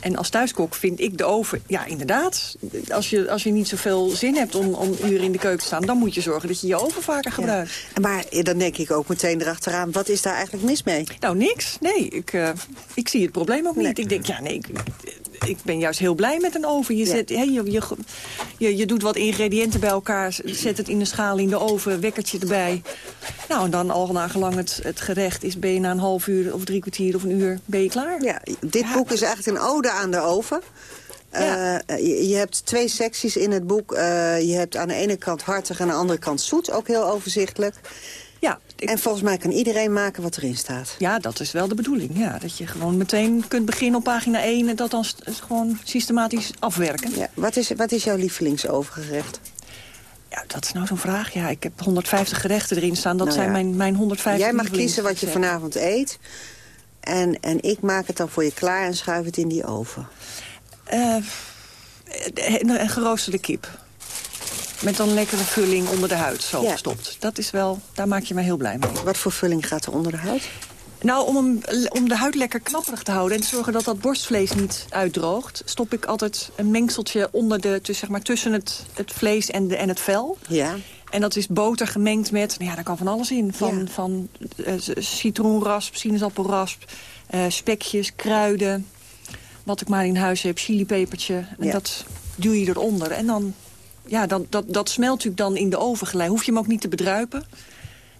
En als thuiskok vind ik de oven, ja inderdaad. Als je, als je niet zoveel zin hebt om, om uren in de keuken te staan... dan moet je zorgen dat je je oven vaker gebruikt. Ja. Maar dan denk ik ook meteen erachteraan, wat is daar eigenlijk mis mee? Nou, niks. Nee, ik, eh, ik zie het probleem ook niet. Ik denk, ja, nee, ik, ik ben juist heel blij met een oven. Je, zet, je, je, je, je doet wat ingrediënten bij elkaar, zet het in de schaal in de oven, wekkertje erbij. Nou, en dan al nagelang het, het gerecht is, ben je na een half uur of drie kwartier of een uur, ben je klaar. Ja, dit Ja. boek is eigenlijk een ode aan de oven. Ja. Eh, je, je hebt twee secties in het boek. Eh, je hebt aan de ene kant hartig en aan de andere kant zoet. Ook heel overzichtelijk. Ja, ik- En volgens mij kan iedereen maken wat erin staat. ja, dat is wel de bedoeling. Ja, dat je gewoon meteen kunt beginnen op pagina 1 en dat dan gewoon systematisch afwerken. Ja. Wat, is, wat is jouw lievelingsovergerecht? Ja, dat is nou zo'n vraag. Ja, ik heb 150 gerechten erin staan. Dat Nou zijn mijn, mijn 150 Jij mag kiezen wat je vanavond eet. En, en ik maak het dan voor je klaar en schuif het in die oven. Eh, een, een geroosterde kip. Met dan lekkere vulling onder de huid, zo Ja. gestopt. Dat is wel, daar maak je me heel blij mee. Wat voor vulling gaat er onder de huid? Nou, om, hem, om de huid lekker knapperig te houden... en te zorgen dat dat borstvlees niet uitdroogt... stop ik altijd een mengseltje onder de, tussen, zeg maar, tussen het, het vlees en, de, en het vel. Ja. En dat is boter gemengd met, nou ja, daar kan van alles in. Van, Ja. van eh, citroenrasp, sinaasappelrasp, eh, spekjes, kruiden. Wat ik maar in huis heb, chilipepertje. En Ja. dat duw je eronder. En dan, ja, dan, dat, dat smelt natuurlijk dan in de oven gelijk. Hoef je hem ook niet te bedruipen.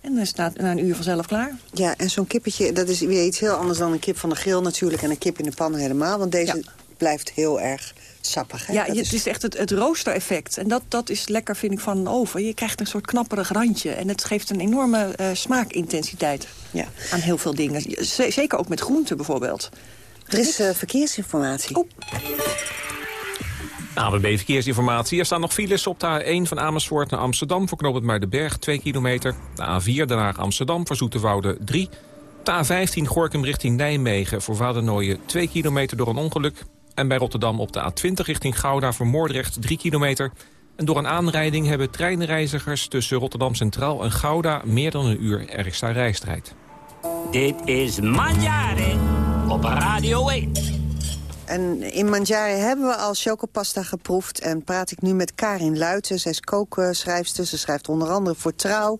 En dan het na, een uur vanzelf klaar. Ja, en zo'n kippetje, dat is weer iets heel anders dan een kip van de grill natuurlijk... en een kip in de pan helemaal, want deze blijft heel erg sappig. Hè? Ja, Dat je- is- het is echt het, het roostereffect. En dat, dat is lekker, vind ik, van een oven. Je krijgt een soort knapperig randje. En het geeft een enorme eh, smaakintensiteit Ja. aan heel veel dingen. Z- Zeker ook met groenten bijvoorbeeld. Er is eh, verkeersinformatie. AWB Verkeersinformatie. Er staan nog files op de A1 van Amersfoort naar Amsterdam... voor knooppunt Muidenberg, 2 kilometer. De A4 Den Haag Amsterdam voor Zoeterwoude 3. De A15 Gorkum richting Nijmegen voor Wadernooien 2 kilometer door een ongeluk. En bij Rotterdam op de A20 richting Gouda voor Moordrecht 3 kilometer. En door een aanrijding hebben treinreizigers tussen Rotterdam Centraal en Gouda... meer dan een uur extra reistijd. Dit is Manjare op Radio 1. En in Mangiare hebben we al chocopasta geproefd. En praat ik nu met Karin Luiten. Zij is kookschrijfster. Ze schrijft onder andere voor Trouw.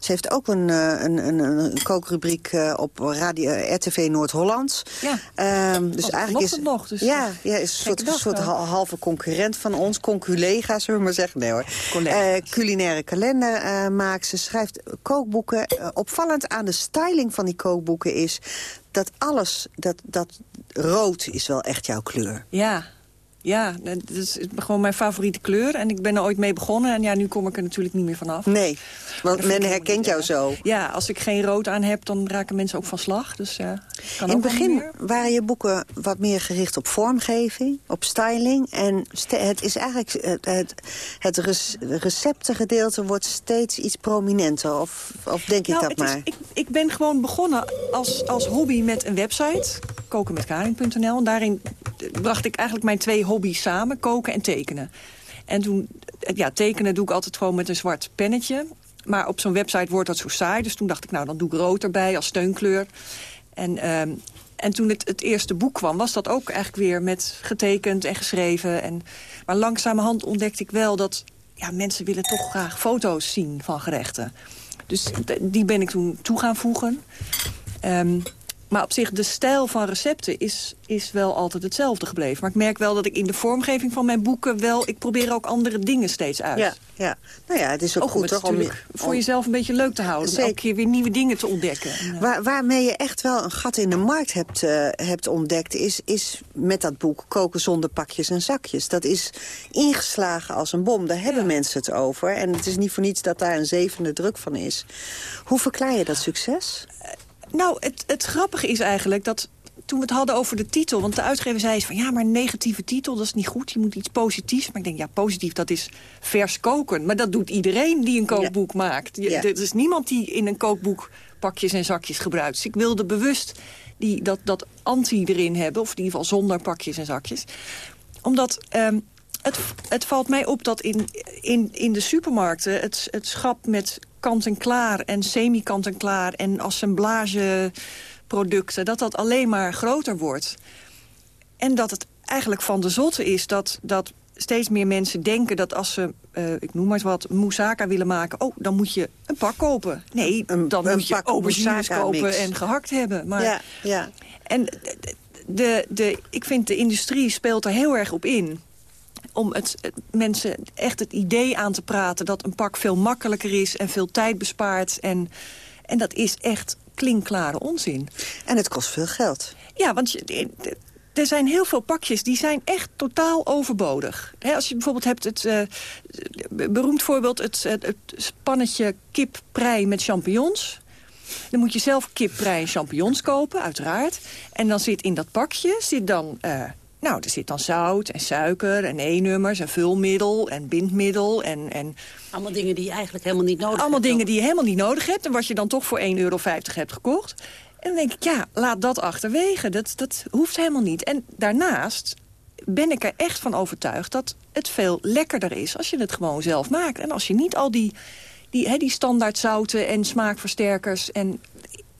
Ze heeft ook een, eh, een, een, een kookrubriek eh, op radio, eh, RTV Noord-Holland. Ja. Ehm, dus eigenlijk is, vanochtend nog, dus, ja, ja, is een soort, dag, soort hal- halve concurrent van ons. Conculega, zullen we maar zeggen. Nee hoor. Eh, culinaire kalender maakt. Ze schrijft kookboeken. Opvallend aan de styling van die kookboeken is... dat alles, dat, dat rood is wel echt jouw kleur. Ja, ja, dat is gewoon mijn favoriete kleur. En ik ben er ooit mee begonnen. En ja, nu kom ik er natuurlijk niet meer vanaf. Nee, want men herkent jou zo. Ja, als ik geen rood aan heb, dan raken mensen ook van slag. Dus kan In het begin waren je boeken wat meer gericht op vormgeving, op styling. En het is eigenlijk het, het, het rec- receptengedeelte wordt steeds iets prominenter. Of, of denk ik Nou, dat het is- maar? ik, ik ben gewoon begonnen als, als hobby met een website, kokenmetkaring.nl. En daarin bracht ik eigenlijk mijn twee hobby's samen, koken en tekenen. En toen, ja, tekenen doe ik altijd gewoon met een zwart pennetje. Maar op zo'n website wordt dat zo saai. Dus toen dacht ik, nou, dan doe ik rood erbij als steunkleur. En, ehm, en toen het, het eerste boek kwam, was dat ook eigenlijk weer met getekend en geschreven. En, maar langzamerhand ontdekte ik wel dat ja, mensen willen toch graag foto's zien van gerechten. Dus die ben ik toen toe gaan voegen. Ehm, maar op zich, de stijl van recepten is, is wel altijd hetzelfde gebleven. Maar ik merk wel dat ik in de vormgeving van mijn boeken wel... ik probeer ook andere dingen steeds uit. Ja, ja. Nou ja, het is ook, Ook om goed toch? Om, voor om- jezelf een beetje leuk te houden. Om Zeker. elke keer weer nieuwe dingen te ontdekken. En, eh, Waar, waarmee je echt wel een gat in de markt hebt, eh, hebt ontdekt... Is, is met dat boek Koken zonder pakjes en zakjes. Dat is ingeslagen als een bom. Daar hebben mensen het over. En het is niet voor niets dat daar een zevende druk van is. Hoe verklaar je dat succes? Nou, het, het grappige is eigenlijk dat toen we het hadden over de titel... want de uitgever zei eens van ja, maar een negatieve titel, dat is niet goed. Je moet iets positiefs. Maar ik denk, ja, positief, dat is vers koken. Maar dat doet iedereen die een kookboek maakt. Je- Ja. Er is niemand die in een kookboek pakjes en zakjes gebruikt. Dus ik wilde bewust die, dat, dat anti erin hebben. Of in ieder geval zonder pakjes en zakjes. Omdat... ehm, het, het valt mij op dat in, in, in de supermarkten het, het schap met kant-en-klaar en semi-kant-en-klaar en assemblageproducten, dat dat alleen maar groter wordt. En dat het eigenlijk van de zotte is dat, dat steeds meer mensen denken dat als ze, eh, ik noem maar eens wat, moussaka willen maken... oh, dan moet je een pak kopen. Nee, dan een moet je aubergines kopen mix. en gehakt hebben. Maar, Ja, ja. En de, de, ik vind de industrie speelt er heel erg op in om het, mensen echt het idee aan te praten... dat een pak veel makkelijker is en veel tijd bespaart. En, en dat is echt klinkklare onzin. En het kost veel geld. Ja, want je, er zijn heel veel pakjes die zijn echt totaal overbodig. Hè, als je bijvoorbeeld hebt het eh, beroemd voorbeeld... het, het, het pannetje kipprei met champignons... Dan moet je zelf kipprei en champignons kopen, uiteraard. En dan zit in dat pakje zit dan, eh, nou, er zit dan zout en suiker en E-nummers en vulmiddel en bindmiddel. En, en Allemaal dingen die je eigenlijk helemaal niet nodig allemaal hebt. dingen die je helemaal niet nodig hebt en wat je dan toch voor 1,50 euro hebt gekocht. En dan denk ik, ja, laat dat achterwege. Dat, dat hoeft helemaal niet. En daarnaast ben ik er echt van overtuigd dat het veel lekkerder is als je het gewoon zelf maakt. En als je niet al die, die, die standaard zouten en smaakversterkers en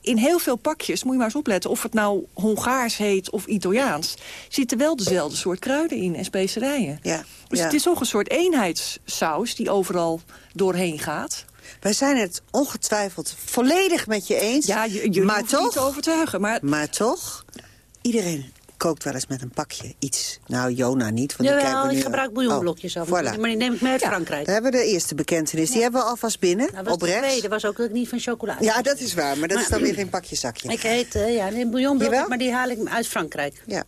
in heel veel pakjes, moet je maar eens opletten... of het nou Hongaars heet of Italiaans... zitten wel dezelfde soort kruiden in en specerijen. Ja, dus ja. het is toch een soort eenheidssaus die overal doorheen gaat. Wij zijn het ongetwijfeld volledig met je eens. Ja, j- jullie maar hoeven toch, niet te overtuigen. Maar maar toch, iedereen kookt wel eens met een pakje iets. Nou, Jona niet. Want die Jawel, ik nu- gebruik bouillonblokjes af voilà. maar die neem ik mee uit Ja, Frankrijk. We hebben de eerste bekentenis. Die hebben we alvast binnen, Dat was op de rechts. tweede, was ook niet van chocolade. Ja, dat is waar, maar dat is dan weer geen pakjeszakje. Ik heet, eh, ja, een bouillonblokjes, maar die haal ik uit Frankrijk. Ja.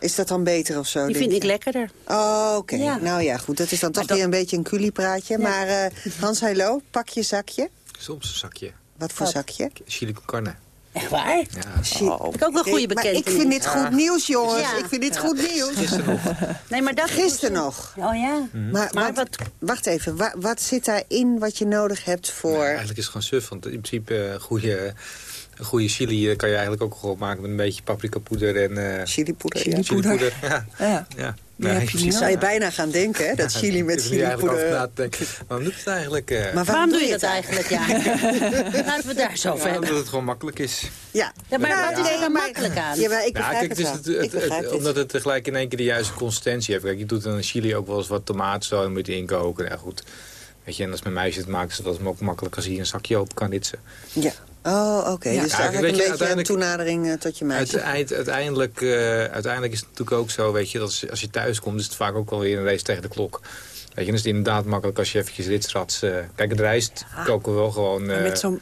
Is dat dan beter of zo? Die vind ik lekkerder. Oh, oké. Ja. Nou ja, goed. Dat is dan toch dat- weer een beetje een culiepraatje. Maar eh, Hans Heilo, pak je zakje. Soms een zakje. Wat voor zakje? Chili con carne. Echt waar? Ja. Shit. Heb ik ook wel goede Maar bekentenis. ik vind dit Ja. goed nieuws, jongens. Ja. Ik vind dit goed nieuws. Gisteren nog. Nee, maar dat Gisteren nog. Oh ja. Maar, Maar wat, wat- wacht even, wa- wat zit daarin wat je nodig hebt voor... Eigenlijk is het gewoon suf, want in principe eh, goede, een goede chili eh, kan je eigenlijk ook gewoon maken met een beetje paprikapoeder en... eh Chilipoeder, chilipoeder. Ja. ja, heb je niet Zou je bijna gaan denken, hè? Dat chili met hier chilipoeder... Waarom doe je het eigenlijk? eh? Maar Waarom doe je het dat eigenlijk? Ja. Laten we daar zo over Ja, hebben. omdat het gewoon makkelijk is. Ja. Ja, maar Nou, wat is er dan makkelijk aan? Ja, maar ik Ja, begrijp kijk, het is het het, het- het- omdat het tegelijk in één keer de juiste consistentie heeft. Kijk, je doet dan chili ook wel eens wat tomaten zo en moet je inkoken. Ja, goed. Weet je, en als mijn meisje het maakt, is dat hem ook makkelijk als hij een zakje open kan ditsen. Ja. Oh, oké. Ja. Dus eigenlijk weet je, een beetje een toenadering eh, tot je meisje. Uiteindelijk, uiteindelijk, eh, uiteindelijk is het natuurlijk ook zo, weet je, dat als, als je thuis komt, is het vaak ook wel weer een race tegen de klok. Weet je, dan is het inderdaad makkelijk als je eventjes ritsrats... eh kijk, het rijst koken we wel gewoon...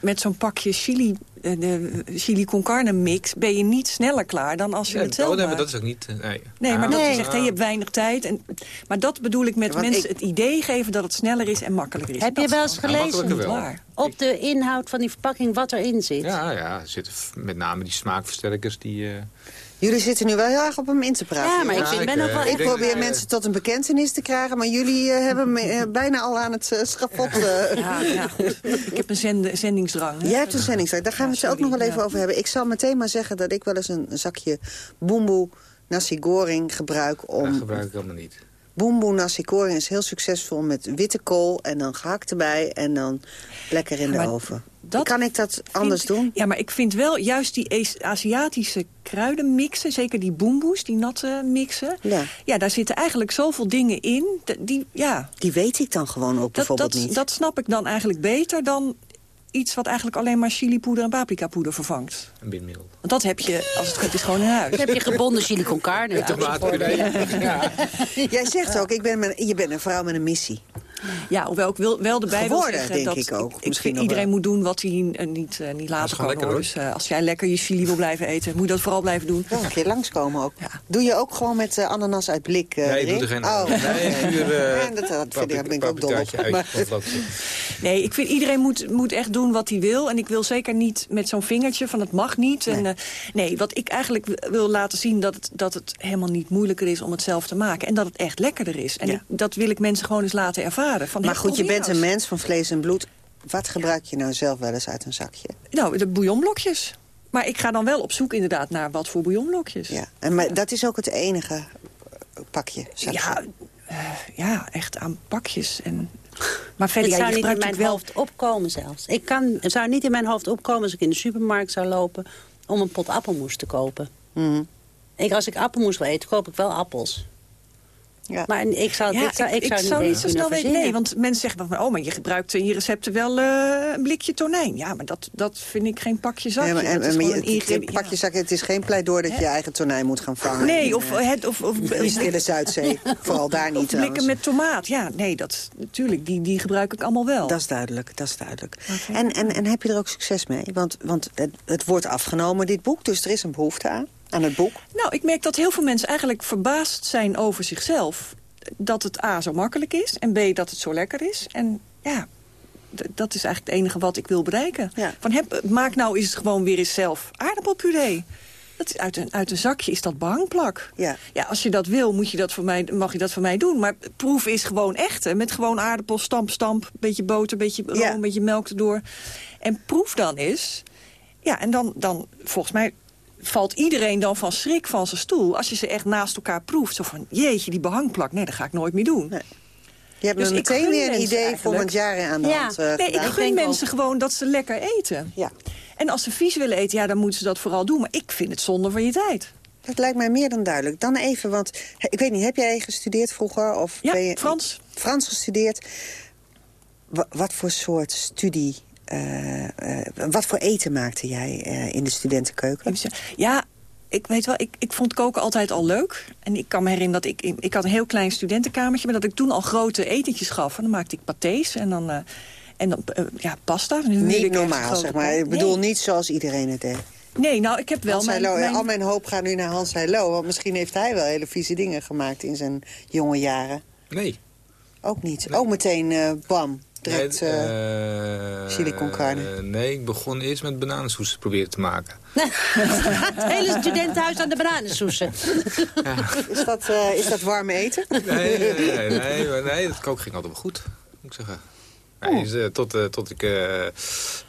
met zo'n pakje chili, de chili con carne mix... ben je niet sneller klaar dan als je ja, het zelf oh, nee, maar dat is ook niet... eh, Nee, Nee, maar Ah, dat Nee. is echt, hè, je hebt weinig tijd. En, maar dat bedoel ik met Want mensen ik- het idee geven dat het sneller is en makkelijker is. Heb Dat je wel eens Ja, gelezen wel. waar. op de inhoud van die verpakking wat erin zit? Ja, ja, er zitten met name die smaakversterkers die... eh, Jullie zitten nu wel heel erg op hem in te praten. Ja, maar ik ben nog eh, wel Ik probeer mensen tot een bekentenis te krijgen... maar jullie eh, hebben me eh, bijna al aan het uh, schafot... Ja, ja, goed. Ik heb een zend, zendingsdrang. hè. Jij hebt een zendingstijd. Daar gaan we het Ja, zo ook nog wel even ja. over hebben. Ik zal meteen maar zeggen dat ik wel eens een zakje boemboe nasi goreng gebruik dat om... gebruik ik helemaal niet. Boemboe nasi goreng is heel succesvol met witte kool en dan gehakt erbij en dan lekker in de Maar oven. dat kan ik dat Vind- anders doen? Ja, maar ik vind wel juist die Azi- Aziatische kruidenmixen... zeker die boemboes, die natte mixen... Ja. ja, daar zitten eigenlijk zoveel dingen in. Die, ja, Die weet ik dan gewoon ook dat, bijvoorbeeld dat, niet. dat snap ik dan eigenlijk beter dan iets wat eigenlijk alleen maar chilipoeder en paprikapoeder vervangt. Een binmiddel. Want dat heb je, als het goed is, gewoon in huis. Dan heb je gebonden chili con carne. Tomatenpuree. Ja. Jij zegt ook, ik ben je bent een vrouw met een missie. Ja, hoewel ik wil, wel erbij wil Geworden, zeggen denk dat ik ook. ik, Misschien vind iedereen wel. moet doen wat hij eh, niet, eh, niet gewoon kan. lekker, hoor. hoor. Dus eh, als jij lekker je chili wil blijven eten, moet je dat vooral blijven doen. Wel een keer langskomen ook. Ja. Doe je ook gewoon met eh, ananas uit blik eh, Nee, ik doe er geen... Oh, nee, eh, Ja, dat, dat vind ik, ben ik ook dol op. Maar-. Nee, ik vind iedereen moet, moet echt doen wat hij wil. En ik wil zeker niet met zo'n vingertje van het mag niet. En, Nee. eh, nee, wat ik eigenlijk wil laten zien dat het, dat het helemaal niet moeilijker is om het zelf te maken. En dat het echt lekkerder is. En Ja. ik, dat wil ik mensen gewoon eens laten ervaren. Van, Maar goed, je bent een mens van vlees en bloed. Wat gebruik je nou zelf wel eens uit een zakje? Nou, de bouillonblokjes. Maar ik ga dan wel op zoek inderdaad naar wat voor bouillonblokjes. Ja, en maar dat is ook het enige eh, pakje. Ja, eh, ja, echt aan pakjes. En... Maar verder, Het ja, zou je niet in mijn wel... hoofd opkomen zelfs. Ik kan, het zou niet in mijn hoofd opkomen als ik in de supermarkt zou lopen... om een pot appelmoes te kopen. Mhm. Ik, als ik appelmoes wil eten, koop ik wel appels. Ja. Maar ik zou, Ja, ik zou, ik, zou, zou niet niet zo snel weten. Nee, want mensen zeggen van, oh, maar je gebruikt in je recepten wel eh, een blikje tonijn. Ja, maar dat, dat vind ik geen pakje zakje. Maar, en, maar je- een pakje zakje, het is geen pleidooi dat je je eigen tonijn moet gaan vangen. Nee, in, of, eh, het, of, of, in de stille Zuidzee. Vooral daar niet of blikken trouwens. met tomaat. Ja, nee, dat natuurlijk, die, die gebruik ik allemaal wel. Dat is duidelijk, dat is duidelijk. En, en, en heb je er ook succes mee? Want, want het, het wordt afgenomen, dit boek, dus er is een behoefte aan, aan het boek. Nou, ik merk dat heel veel mensen eigenlijk verbaasd zijn over zichzelf. Dat het A zo makkelijk is en B dat het zo lekker is. En ja, dat is eigenlijk het enige wat ik wil bereiken. Ja. Van heb, maak nou eens gewoon weer eens zelf aardappelpuree. Dat is uit, een, uit een zakje is dat behangplak. Ja. Ja, als je dat wil, moet je dat voor mij, mag je dat voor mij doen. Maar proef is gewoon echt. Hè, met gewoon aardappel, stamp, stamp. Beetje boter, beetje room, Ja. beetje melk erdoor. En proef dan eens. Ja, en dan, dan volgens mij valt iedereen dan van schrik van zijn stoel... als je ze echt naast elkaar proeft. Zo van, jeetje, die behangplak, nee, dat ga ik nooit meer doen. Nee. Je hebt Dus me ik meteen weer een idee eigenlijk. volgend jaar aan de Ja. hand eh, Nee, ik gun denk mensen gewoon dat ze lekker eten. Ja. En als ze vies willen eten, ja, dan moeten ze dat vooral doen. Maar ik vind het zonde van je tijd. Dat lijkt mij meer dan duidelijk. Dan even, want ik weet niet, heb jij gestudeerd vroeger? Of ja, ben je Frans. Frans gestudeerd. Wa- wat voor soort studie, wat voor eten maakte jij eh, in de studentenkeuken? Ja, ik weet wel, ik, ik vond koken altijd al leuk. En ik kan me herinneren dat ik... Ik had een heel klein studentenkamertje... maar dat ik toen al grote etentjes gaf. En dan maakte ik pâtés en dan... eh, en dan eh, ja, pasta. Nu Niet normaal, zeg maar. Ik bedoel niet zoals iedereen het deed. Nee, nou, ik heb wel Hans mijn, Heilo, mijn- Al mijn hoop gaat nu naar Hans Heilo. Want misschien heeft hij wel hele vieze dingen gemaakt in zijn jonge jaren. Nee. Ook niet. Ook meteen, eh, bam, direct nee, eh, eh, chili con carne. eh, nee, ik begon eerst met bananensoes proberen te maken. het hele studentenhuis aan de bananensoesen. Is, dat, eh, is dat warm eten? Nee, nee, nee, nee, dat kook ging altijd wel goed, moet ik zeggen. Nee, dus, eh, tot, eh, tot ik... eh,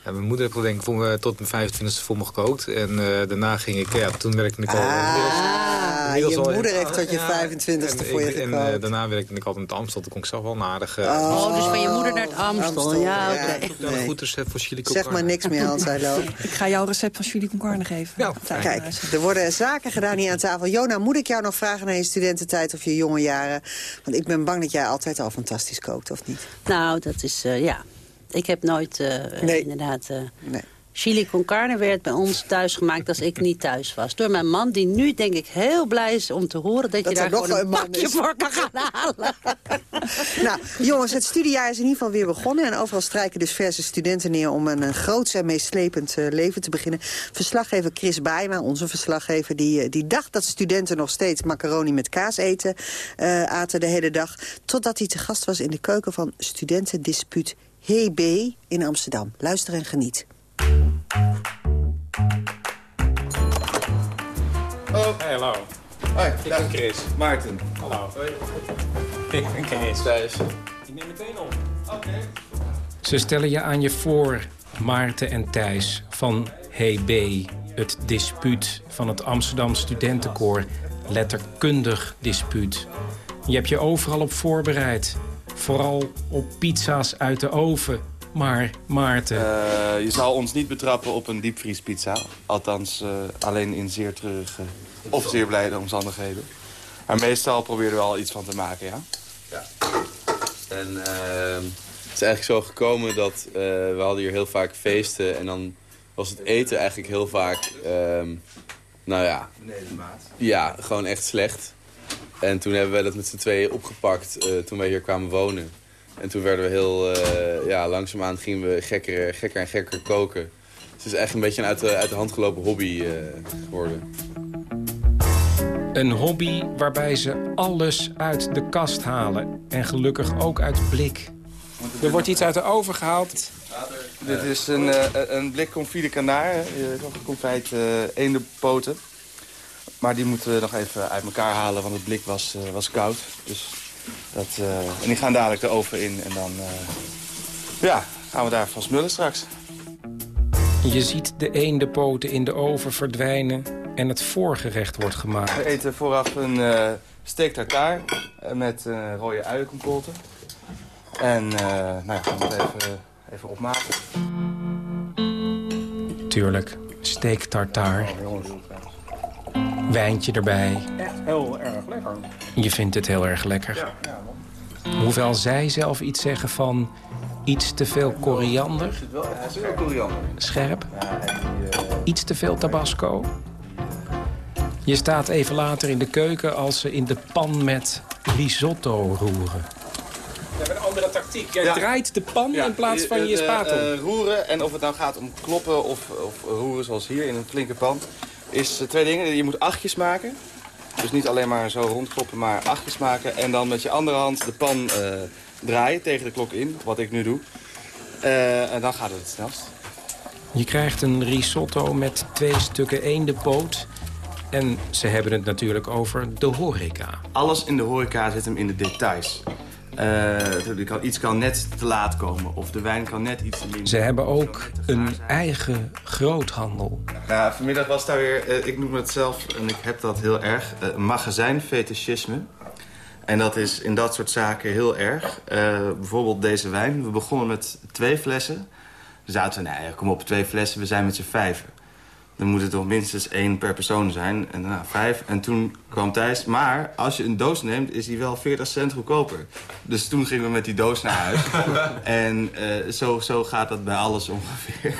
ja, mijn moeder heeft denk ik voor me, tot mijn 25e voor me gekookt. En eh, daarna ging ik... Ja, toen werkte ik al... Ah, inmiddels je al in- moeder heeft tot je ja, 25e en voor je En gekookt. eh, daarna werkte ik altijd met Amstel. Toen kon ik zelf wel een aardig... eh, Oh, dus van je moeder naar het Amstel. Amstel, ja, ja. oké. Ik heb een goed recept voor chili con Zeg maar niks meer, Hans Heilo. Ik ga jou een recept van chili con carne geven. Ja, Kijk, er worden zaken gedaan hier aan tafel. Jona, moet ik jou nog vragen naar je studententijd of je jonge jaren? Want ik ben bang dat jij altijd al fantastisch kookt, of niet? Nou, dat is, ja. Ik heb nooit eh, Nee. inderdaad... eh, Nee. Chili con carne werd bij ons thuis gemaakt als ik niet thuis was. Door mijn man, die nu denk ik heel blij is om te horen... dat, Dat je daar nog gewoon een bakje is. voor kan gaan halen. Nou, jongens, het studiejaar is in ieder geval weer begonnen. En overal strijken dus verse studenten neer om een, een groots en meeslepend eh, leven te beginnen. Verslaggever Chris Baaima, onze verslaggever, die, eh, die dacht dat studenten nog steeds macaroni met kaas eten, eh, aten de hele dag. Totdat hij te gast was in de keuken van studentendispuut HB in Amsterdam. Luister en geniet. Oh. Hey, hallo. Hoi, ik ben Chris. Maarten. Hallo. Ik ben Chris. Thijs. Ik neem meteen op. Oké. Ze stellen je aan je voor, Maarten en Thijs, van HB. Het dispuut van het Amsterdam Studentenkoor. Letterkundig dispuut. Je hebt je overal op voorbereid. Vooral op pizza's uit de oven. Maar, Maarten... Eh, je zal ons niet betrappen op een diepvriespizza. Althans, eh, alleen in zeer treurige of zeer blijde omstandigheden. Maar meestal proberen we al iets van te maken, ja? Ja. En ehm, het is eigenlijk zo gekomen dat eh, we hadden hier heel vaak feesten. En dan was het eten eigenlijk heel vaak, ehm, nou ja... Beneden de maat. Ja, gewoon echt slecht. En toen hebben we dat met z'n tweeën opgepakt eh, toen wij hier kwamen wonen. En toen werden we heel, eh, ja, langzaamaan gingen we gekker, gekker en gekker koken. Dus het is echt een beetje een uit de, uit de hand gelopen hobby eh, geworden. Een hobby waarbij ze alles uit de kast halen. En gelukkig ook uit blik. Er wordt iets uit de oven gehaald. Dit is een, eh, een blik confit de nog confijt uh, eendenpoten. Maar die moeten we nog even uit elkaar halen, want het blik was, uh, was koud. Dus dat, uh, en die gaan dadelijk de oven in en dan ja, gaan we daar van smullen straks. Je ziet de eendenpoten in de oven verdwijnen en het voorgerecht wordt gemaakt. We eten vooraf een uh, steak tartare met rode uienkompoten. En nou ja, gaan we het even, even opmaken. Tuurlijk, steak tartare. Wijntje erbij. Echt heel erg lekker. Je vindt het heel erg lekker. Ja, ja man. Hoewel zij zelf iets zeggen van iets te veel koriander. Er wel echt veel koriander. Scherp. Ja, en die, uh... Iets te veel tabasco. Je staat even later in de keuken als ze in de pan met risotto roeren. We hebben een andere tactiek. Jij Ja. draait de pan Ja, in plaats van je eh, spatel. eh, roeren, en of het nou gaat om kloppen of, of roeren zoals hier in een flinke pan... is eh, twee dingen. Je moet achtjes maken. Dus niet alleen maar zo rondkloppen, maar achtjes maken. En dan met je andere hand de pan eh, draaien tegen de klok in, wat ik nu doe. Eh, en dan gaat het het snelst. Je krijgt een risotto met twee stukken eendenpoot. En ze hebben het natuurlijk over de horeca. Alles in de horeca zit hem in de details. Er kan, iets kan net te laat komen of de wijn kan net iets te minder. Ze hebben ook een eigen groothandel. Ja, vanmiddag was daar weer, eh, ik noem het zelf, en ik heb dat heel erg, uh, magazijnfetischisme. En dat is in dat soort zaken heel erg. Uh, bijvoorbeeld deze wijn. We begonnen met twee flessen. Toen zaten we, nee, kom op, twee flessen, we zijn met z'n vijven. Dan moet het toch minstens één per persoon zijn. En nou, vijf. En toen kwam Thijs. Maar als je een doos neemt, is die wel 40 cent goedkoper. Dus toen gingen we met die doos naar huis. en uh, zo, zo gaat dat bij alles ongeveer.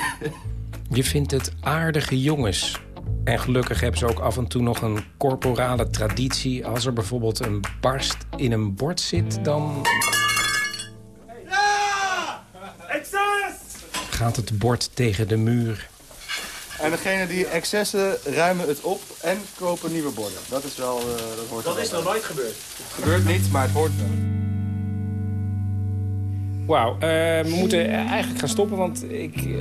je vindt het aardige jongens. En gelukkig hebben ze ook af en toe nog een corporale traditie. Als er bijvoorbeeld een barst in een bord zit, dan... Ja! Gaat het bord tegen de muur. En degene die excessen ruimen het op en kopen nieuwe borden. Dat is wel... Uh, dat hoort dat is nog nooit gebeurd. Het gebeurt niet, maar het hoort wel. Wauw, uh, we moeten eigenlijk gaan stoppen, want ik, uh,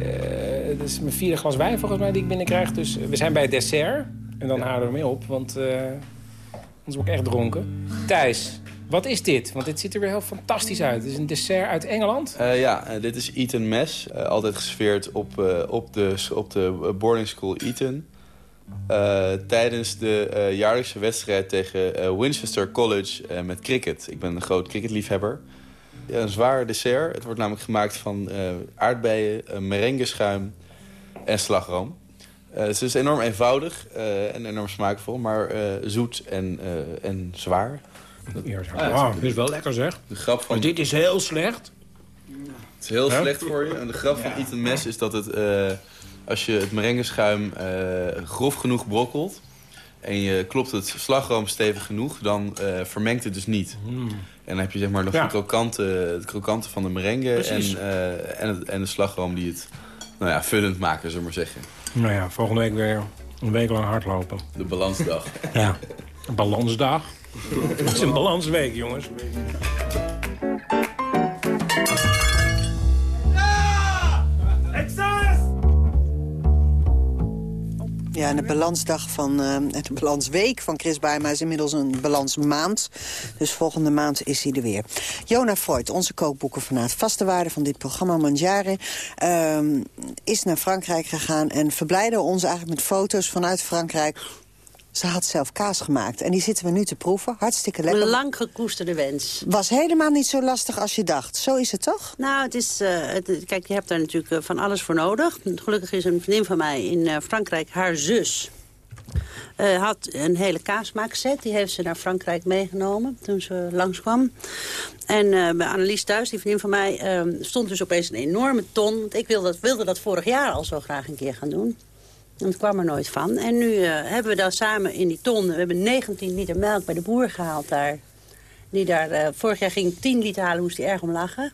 dit is mijn vierde glas wijn volgens mij die ik binnenkrijg. Dus we zijn bij het dessert en dan houden we ermee op, want anders word ik echt dronken. Thijs, wat is dit? Want dit ziet er weer heel fantastisch uit. Het is een dessert uit Engeland. Uh, ja, uh, dit is Eton Mess. Uh, altijd gesfeerd op, op, de, op de boarding school Eton. tijdens de jaarlijkse wedstrijd tegen Winchester College met cricket. Ik ben een groot cricketliefhebber. Ja, een zwaar dessert. Het wordt namelijk gemaakt van aardbeien, merengeschuim en slagroom. het is enorm eenvoudig en enorm smaakvol, maar zoet en, en zwaar. Ja, dit is wel lekker zeg. De grap van... Maar dit is heel slecht. Het is heel slecht voor je. En de grap van Eton Mes is dat het, uh, als je het merengeschuim uh, grof genoeg brokkelt... en je klopt het slagroom stevig genoeg, dan uh, vermengt het dus niet. Mm. En dan heb je zeg maar nog ja. de krokante, het krokante van de merengue en, en, het, en de slagroom die het nou ja, vullend maken, zullen we maar zeggen. Nou ja, volgende week weer een week lang hardlopen. De balansdag. ja, een balansdag. Het is een balansweek, jongens. Ja, en de balansdag van uh, de balansweek van Chris Bijma is inmiddels een balansmaand. Dus volgende maand is hij er weer. Jona Freud, onze kookboeken vanuit vaste waarde van dit programma Mangiare... Uh, is naar Frankrijk gegaan en verblijden ons eigenlijk met foto's vanuit Frankrijk ze had zelf kaas gemaakt en die zitten we nu te proeven. Hartstikke lekker. Een lang gekoesterde wens. Was helemaal niet zo lastig als je dacht. Zo is het toch? Nou, het is... Uh, het, kijk, je hebt daar natuurlijk uh, van alles voor nodig. Gelukkig is een vriendin van mij in uh, Frankrijk, haar zus... had een hele kaasmaakset. Die heeft ze naar Frankrijk meegenomen toen ze langskwam. En bij Annelies thuis, die vriendin van mij, stond dus opeens een enorme ton. Want ik wilde dat, wilde dat vorig jaar al zo graag een keer gaan doen. En kwam er nooit van. En nu uh, hebben we dan samen in die ton... we hebben 19 liter melk bij de boer gehaald daar. Die daar uh, vorig jaar ging 10 liter halen, moest hij erg om lachen.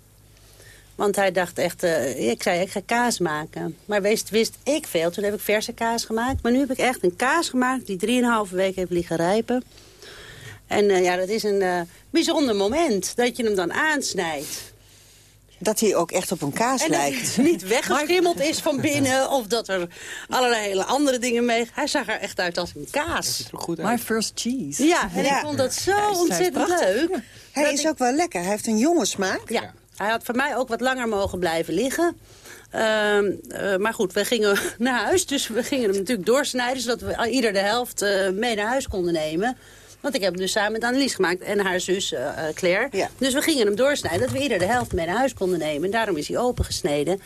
Want hij dacht echt, uh, ik zei, ik ga kaas maken. Maar wist, wist ik veel, toen heb ik verse kaas gemaakt. Maar nu heb ik echt een kaas gemaakt die 3,5 weken heeft liggen rijpen. En ja, dat is een bijzonder moment, dat je hem dan aansnijdt dat hij ook echt op een kaas en lijkt. Dat niet weggeschimmeld is van binnen of dat er allerlei hele andere dingen mee... Hij zag er echt uit als een kaas. My first cheese. Ja, en ik vond dat zo ontzettend leuk. Hij is ook wel lekker. Hij heeft een jonge smaak. Ja, hij had voor mij ook wat langer mogen blijven liggen. Uh, uh, maar goed, we gingen naar huis, dus we gingen hem natuurlijk doorsnijden... zodat we ieder de helft uh, mee naar huis konden nemen. Want ik heb hem dus samen met Annelies gemaakt en haar zus uh, Claire. Ja. Dus we gingen hem doorsnijden, dat we ieder de helft mee naar huis konden nemen. En daarom is hij opengesneden.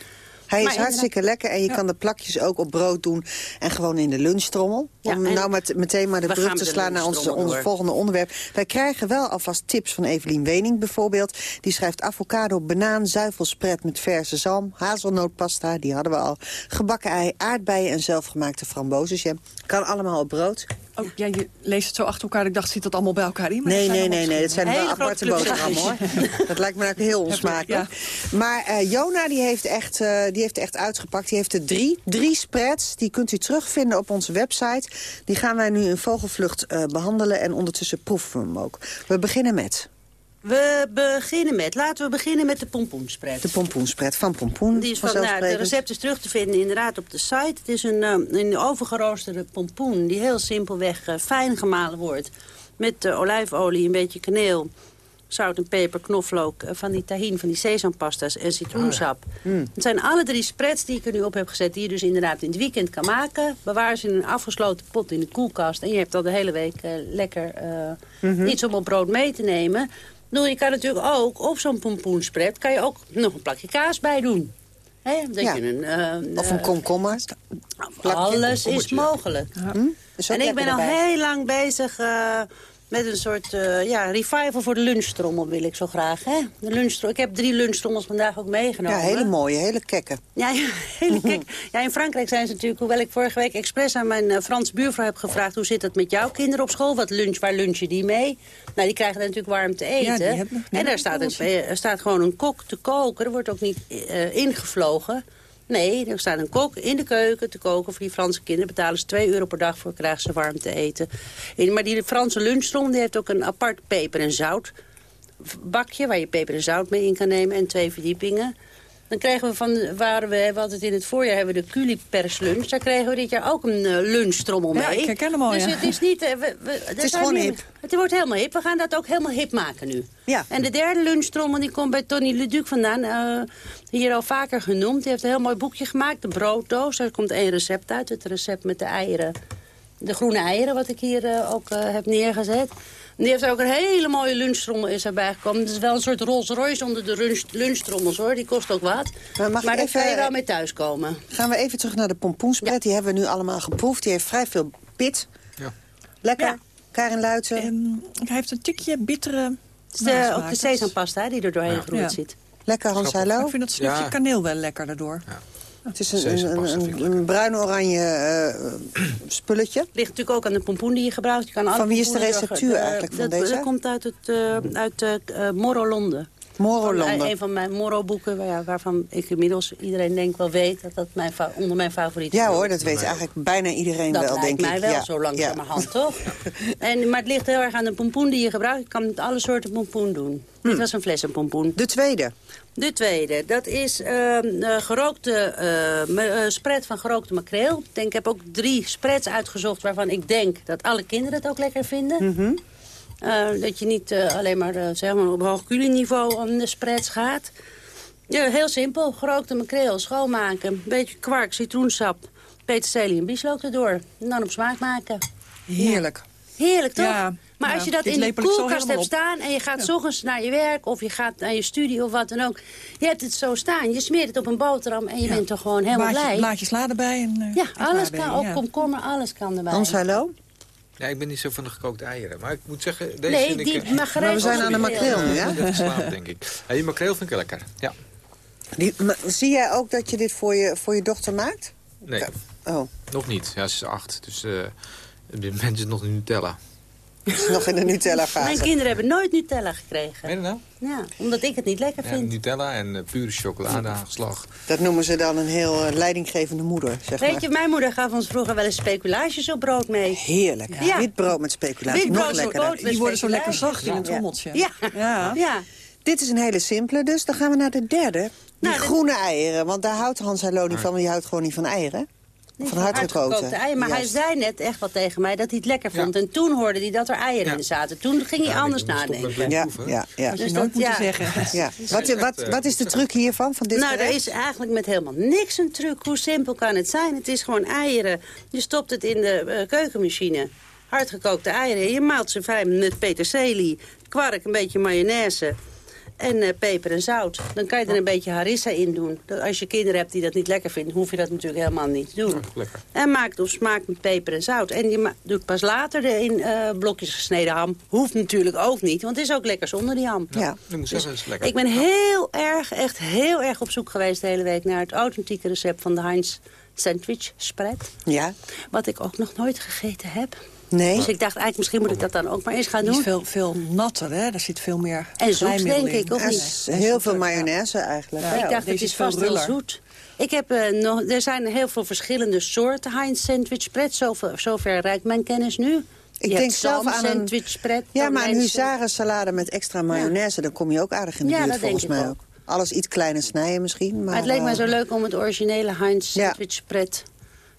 Hij is hartstikke lekker en je kan de plakjes ook op brood doen en gewoon in de lunchtrommel. Ja, Om nou met, meteen maar de brug te slaan naar ons, ons volgende onderwerp. Wij krijgen wel alvast tips van Evelien Wening bijvoorbeeld. Die schrijft avocado, banaan, zuivelspread met verse zalm, hazelnootpasta, die hadden we al. Gebakken ei, aardbeien en zelfgemaakte frambozenjam. Kan allemaal op brood. Oh, ja, je leest het zo achter elkaar. Ik dacht, zit dat allemaal bij elkaar in? Maar nee, nee, nee, nee. Dat zijn wel aparte boterhammen, hoor. dat lijkt me ook heel onsmakelijk. Ja. Maar uh, Jona, die heeft, echt, uh, die heeft echt uitgepakt. Die heeft er drie. Drie spreads. Die kunt u terugvinden op onze website. Die gaan wij nu in vogelvlucht uh, behandelen. En ondertussen proeven we hem ook. We beginnen met... We beginnen met, laten we beginnen met de pompoenspread. De pompoenspread van Pompoen. Die is van, nou, de recept is terug te vinden inderdaad op de site. Het is een, uh, een overgeroosterde pompoen die heel simpelweg uh, fijn gemalen wordt. Met uh, olijfolie, een beetje kaneel, zout en peper, knoflook, van die tahin, van die sesampasta's en citroensap. Ah, mm. Het zijn alle drie spreads die ik er nu op heb gezet... die je dus inderdaad in het weekend kan maken. Bewaar ze in een afgesloten pot in de koelkast... en je hebt al de hele week lekker mm -hmm. iets om op brood mee te nemen... Nou, je kan natuurlijk ook op zo'n pompoenspread... kan je ook nog een plakje kaas bij doen. Hè, dat Ja. je een, eh, Of een eh, komkommer. Alles is mogelijk. Hm? En ik ben al erbij. heel lang bezig eh, met een soort eh, ja, revival voor de lunchtrommel wil ik zo graag. Hè? De lunchtrommel. Ik heb drie lunchtrommels vandaag ook meegenomen. Ja, hele mooie, hele kekke. Ja, ja, hele kijk. ja, in Frankrijk zijn ze natuurlijk, hoewel ik vorige week expres aan mijn eh, Frans buurvrouw heb gevraagd... hoe zit het met jouw kinderen op school? Wat lunch, waar lunchen die mee? Nou, die krijgen natuurlijk warm te eten. Ja, en daar staat, een, er staat gewoon een kok te koken. Er wordt ook niet eh, ingevlogen. Nee, er staat een kok in de keuken te koken voor die Franse kinderen. Betalen ze 2 euro per dag voor, krijgen ze warm te eten. En- Maar die Franse lunchroom die heeft ook een apart peper- en zout bakje waar je peper en zout mee in kan nemen en twee verdiepingen. Dan kregen we van, waren we, hadden het in het voorjaar hebben we de Culipers lunch. Daar kregen we dit jaar ook een eh, lunchtrommel mee. Ja, ik herken hem al, Dus ja. het is niet... eh, we, we, het is gewoon hip. Het wordt helemaal hip. We gaan dat ook helemaal hip maken nu. Ja. En de derde lunchtrommel die komt bij Tony Leduc vandaan. eh, hier al vaker genoemd. Die heeft een heel mooi boekje gemaakt. De brooddoos. Daar komt één recept uit. Het recept met de eieren. De groene eieren, wat ik hier ook heb neergezet. Die heeft ook een hele mooie lunchtrommel is erbij gekomen. Het is wel een soort Rolls Royce onder de lunch, lunchtrommels hoor. Die kost ook wat. Maar mag ik daar even- kan je wel mee thuiskomen. Gaan we even terug naar de pompoenspret. Die hebben we nu allemaal geproefd. Die heeft vrij veel pit. Ja. Lekker. Ja. Karin Luiten. Ehm, hij heeft een tikje bittere is de, ook de sesampasta die er doorheen Ja. geroerd Ja. zit. Lekker Hans Maar Hallo. Ik vind dat stukje Ja. kaneel wel lekker daardoor. Het is een, een, een, een bruin-oranje eh, spulletje. ligt natuurlijk ook aan de pompoen die je gebruikt. Je kan Van wie is de receptuur eh, eigenlijk van dat, deze? Dat komt uit, het, eh uit eh eh, Van, eh, een van mijn Moro-boeken, waar- ja, waarvan ik inmiddels iedereen denk wel weet... dat dat mijn onder mijn favorieten Ja staat. hoor, dat weet eigenlijk bijna iedereen Dat wel, lijkt denk mij ik. wel, ja. zo langzamerhand, Ja. toch? En, maar het ligt heel erg aan de pompoen die je gebruikt. Je kan met alle soorten pompoen doen. Dit was een fles een pompoen. De tweede. De tweede, dat is eh, gerookte eh, spread van gerookte makreel. Ik, denk, ik heb ook drie spreads uitgezocht waarvan ik denk dat alle kinderen het ook lekker vinden. Mhm. Eh, dat je niet eh, alleen maar, eh, zeg maar op hoog niveau om de spreads gaat. Ja, heel simpel. Gerookte makreel, schoonmaken. Een beetje kwark, citroensap, peterselie en bieslook erdoor. En dan op smaak maken. Heerlijk. Heerlijk, toch? Ja, maar ja, als je dat in de koelkast hebt op. staan... en je gaat s ochtends naar je werk of je gaat naar je studie of wat dan ook... je hebt het zo staan, je smeert het op een boterham... en je Ja. bent toch gewoon helemaal Blaadje- blij. Blaadjes sla erbij. En, eh, Ja, en alles kan. Ook ja. komkommer, alles kan erbij. Hans Hallo. Ja, ik ben niet zo van de gekookte eieren. Maar ik moet zeggen, deze Nee, vind ik... die eh, makreel Maar we zijn aan de ook makreel nu, Ja, hè? dat denk ik. Ja, die makreel vind ik lekker. Ja. Die, maar zie jij ook dat je dit voor je, voor je dochter maakt? Nee, Oh, nog niet. Ja, ze is acht. Dus eh op dit moment is het nog een Nutella. nog in de Mijn Nutella-fase. kinderen hebben nooit Nutella gekregen. Dat nou? Ja, omdat ik het niet lekker Ja, vind. Nutella en eh, pure chocoladehaagslag. Dat noemen ze dan een heel eh, leidinggevende moeder, zeg Weet maar. je, mijn moeder gaf ons vroeger wel eens speculaasjes op brood mee. Heerlijk. Ja. Wit brood met speculatie. Wit Nog brood met brood. Die worden zo lekker zacht in Ja. een trommeltje. Ja. Ja. ja. Dit is een hele simpele, dus dan gaan we naar de derde. Die Nou, de- groene eieren, want daar houdt Hans Hallo niet van, want die houdt gewoon niet van eieren. Nee, van hardgekookte. eieren. Maar Juist. hij zei net echt wat tegen mij dat hij het lekker vond. En toen hoorde hij dat er eieren Ja. in zaten. Toen ging hij Ja, anders moet nadenken. Ja, ja, ja. Dus dat- moeten ja. zeggen. ja. Wat, wat, eh, wat is de truc hiervan, van dit Nou, er gerecht? is eigenlijk met helemaal niks een truc. Hoe simpel kan het zijn? Het is gewoon eieren. Je stopt het in de eh, keukenmachine. Hardgekookte eieren. Je maalt ze fijn met peterselie, kwark, een beetje mayonaise... En eh, peper en zout. Dan kan je er een beetje harissa in doen. Dat Als je kinderen hebt die dat niet lekker vinden, hoef je dat natuurlijk helemaal niet te doen. lekker. En maak het op smaak met peper en zout. En je doet pas later erin eh, blokjes gesneden ham. Hoeft natuurlijk ook niet, want het is ook lekker zonder die ham. Ja. Ik moet zeggen, dat is lekker. Ik ben heel erg, echt heel erg op zoek geweest de hele week... naar het authentieke recept van de Heinz sandwich spread. Ja? Wat ik ook nog nooit gegeten heb. Nee? Dus ik dacht eigenlijk, misschien moet ik dat dan ook maar eens gaan Die is doen. veel, veel natter, hè? Daar zit veel meer En zoet, denk ik, of niet? heel veel mayonaise eigenlijk. Ja. ik dacht, het is is veel vast heel zoet. Ik heb, eh, nog, er zijn heel veel verschillende soorten Heinz sandwich spread. Zover, zover reikt mijn kennis nu. Ik Je denk hebt zelf aan een- sandwich spread. Ja, maar een huzarensalade met extra mayonaise, dan kom je ook aardig in de Ja, buurt dat volgens denk ik mij ook. Alles iets kleiner snijden misschien. Maar, Maar het leek mij eh, zo leuk om het originele Heinz Ja. sandwich spread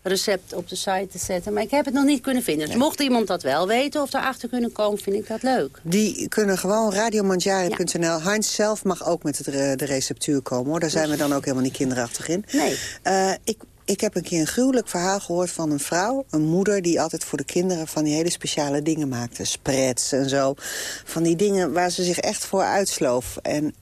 recept op de site te zetten. Maar ik heb het nog niet kunnen vinden. Dus mocht iemand dat wel weten of daarachter kunnen komen, vind ik dat leuk. Die kunnen gewoon radiomanjari.nl. Heinz zelf mag ook met re- de receptuur komen. hoor. Daar zijn we dan ook helemaal niet kinderachtig in. Nee. Eh, ik, ik heb een keer een gruwelijk verhaal gehoord van een vrouw. Een moeder die altijd voor de kinderen van die hele speciale dingen maakte. Spreads en zo. Van die dingen waar ze zich echt voor uitsloof. En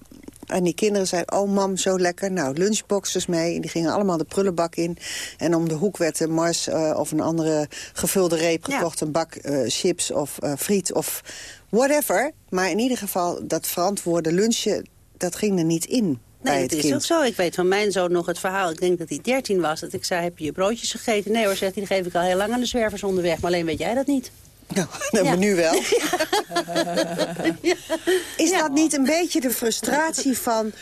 En die kinderen zeiden, oh mam, zo lekker. Nou, lunchboxes mee. En die gingen allemaal de prullenbak in. En om de hoek werd een Mars uh, of een andere gevulde reep gekocht. Een bak uh, chips of uh, friet of whatever. Maar in ieder geval, dat verantwoorde lunchen, dat ging er niet in. Nee, het, het is kind. ook zo. Ik weet van mijn zoon nog het verhaal. Ik denk dat hij 13 was. Dat ik zei, heb je je broodjes gegeten? Nee hoor, zegt hij, die geef ik al heel lang aan de zwervers onderweg. Maar alleen weet jij dat niet. Nou, ja. nu wel. Is dat niet een beetje de frustratie van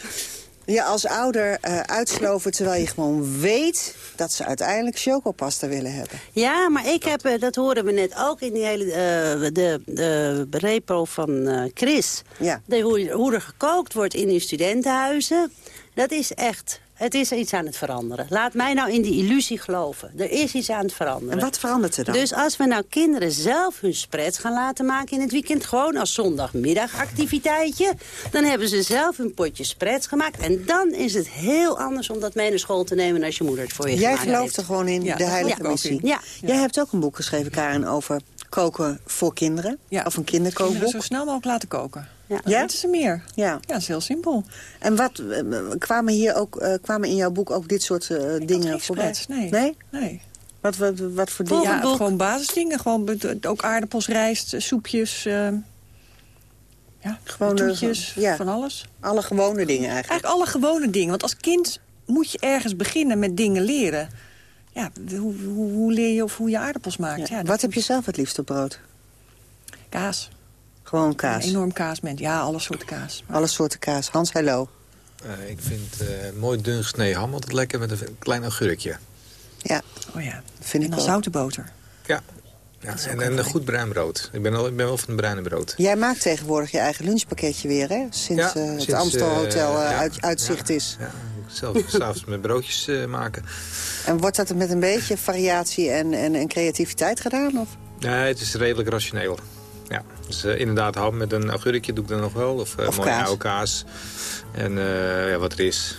je als ouder uh, uitsloven... terwijl je gewoon weet dat ze uiteindelijk chocopasta willen hebben? Ja, maar ik heb, uh, dat horen we net ook in die hele, uh, de, de repo van Chris. Ja. De, hoe, hoe er gekookt wordt in die studentenhuizen. Dat is echt het is iets aan het veranderen. Laat mij nou in die illusie geloven. Er is iets aan het veranderen. En wat verandert er dan? Dus als we nou kinderen zelf hun spreads gaan laten maken in het weekend... gewoon als zondagmiddagactiviteitje... dan hebben ze zelf hun potje spreads gemaakt. En dan is het heel anders om dat mee naar school te nemen... als je moeder het voor je Jij gemaakt gelooft er gewoon in ja, de heilige ja, missie. Ja. Jij hebt ook een boek geschreven, Karen, over koken voor kinderen. Ja. Of een kinderkookboek. Kinderen zo snel mogelijk laten koken. Ja? Dat is er meer. Ja. ja, dat is heel simpel. En wat uh, kwamen hier ook uh, kwamen in jouw boek ook dit soort uh, dingen voorbij? Nee. nee. Nee. Wat, wat, wat voor dingen? Ja, gewoon basisdingen. Gewoon ook aardappels, rijst, soepjes. Uh, ja, gewoon toetjes, ja. van alles. Alle gewone dingen eigenlijk. Eigenlijk alle gewone dingen. Want als kind moet je ergens beginnen met dingen leren. Ja, hoe, hoe, hoe leer je of hoe je aardappels maakt? Ja. Ja, wat heb je zelf het liefst op brood? Kaas. Gewoon kaas? Een enorm kaasment. Ja, alle soorten kaas. Maar... Alle soorten kaas. Hans, hello. Uh, ik vind uh, mooi dun gesneden ham altijd lekker met een klein augurkje. Ja. Oh ja. Vind en ik dan zoute boter. Ja. ja en, en een goed bruin brood. Ik ben, al, ik ben wel van een bruine brood. Jij maakt tegenwoordig je eigen lunchpakketje weer, hè? Sinds ja, uh, het sinds, Amstel Hotel ja, uit, uitzicht ja, is. Ja, zelf s'avonds mijn broodjes maken. En wordt dat met een beetje variatie en, en, en creativiteit gedaan? Of? Nee, het is redelijk rationeel. Dus uh, inderdaad ham met een augurkje doe ik dan nog wel. Of, uh, of mooie kaas. oude kaas. En uh, ja, wat er is.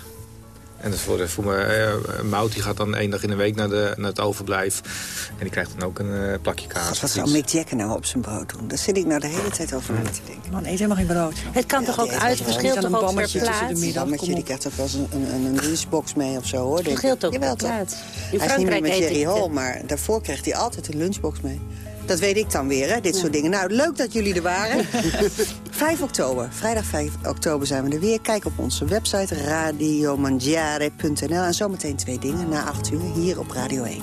En dat voor, voor mijn mout die gaat dan één dag in de week naar, de, naar het overblijf. En die krijgt dan ook een plakje kaas. God, wat zou Mick Jagger nou op zijn brood doen? Daar zit ik nou de hele tijd over na te denken. Man, eet helemaal geen brood. Het kan ja, toch ook uit, verschilt toch ook per plaats? Een bammetje, die krijgt ook wel eens een, een, een lunchbox mee of zo, hoor. Het verschilt ook per plaats. Hij is niet meer met Jerry Hall, maar daarvoor kreeg hij altijd een lunchbox mee. Dat weet ik dan weer, hè, dit ja. soort dingen. Nou, leuk dat jullie er waren. 5 oktober, vrijdag 5 oktober zijn we er weer. Kijk op onze website radiomangiare.nl. En zometeen twee dingen na 8 uur hier op Radio 1.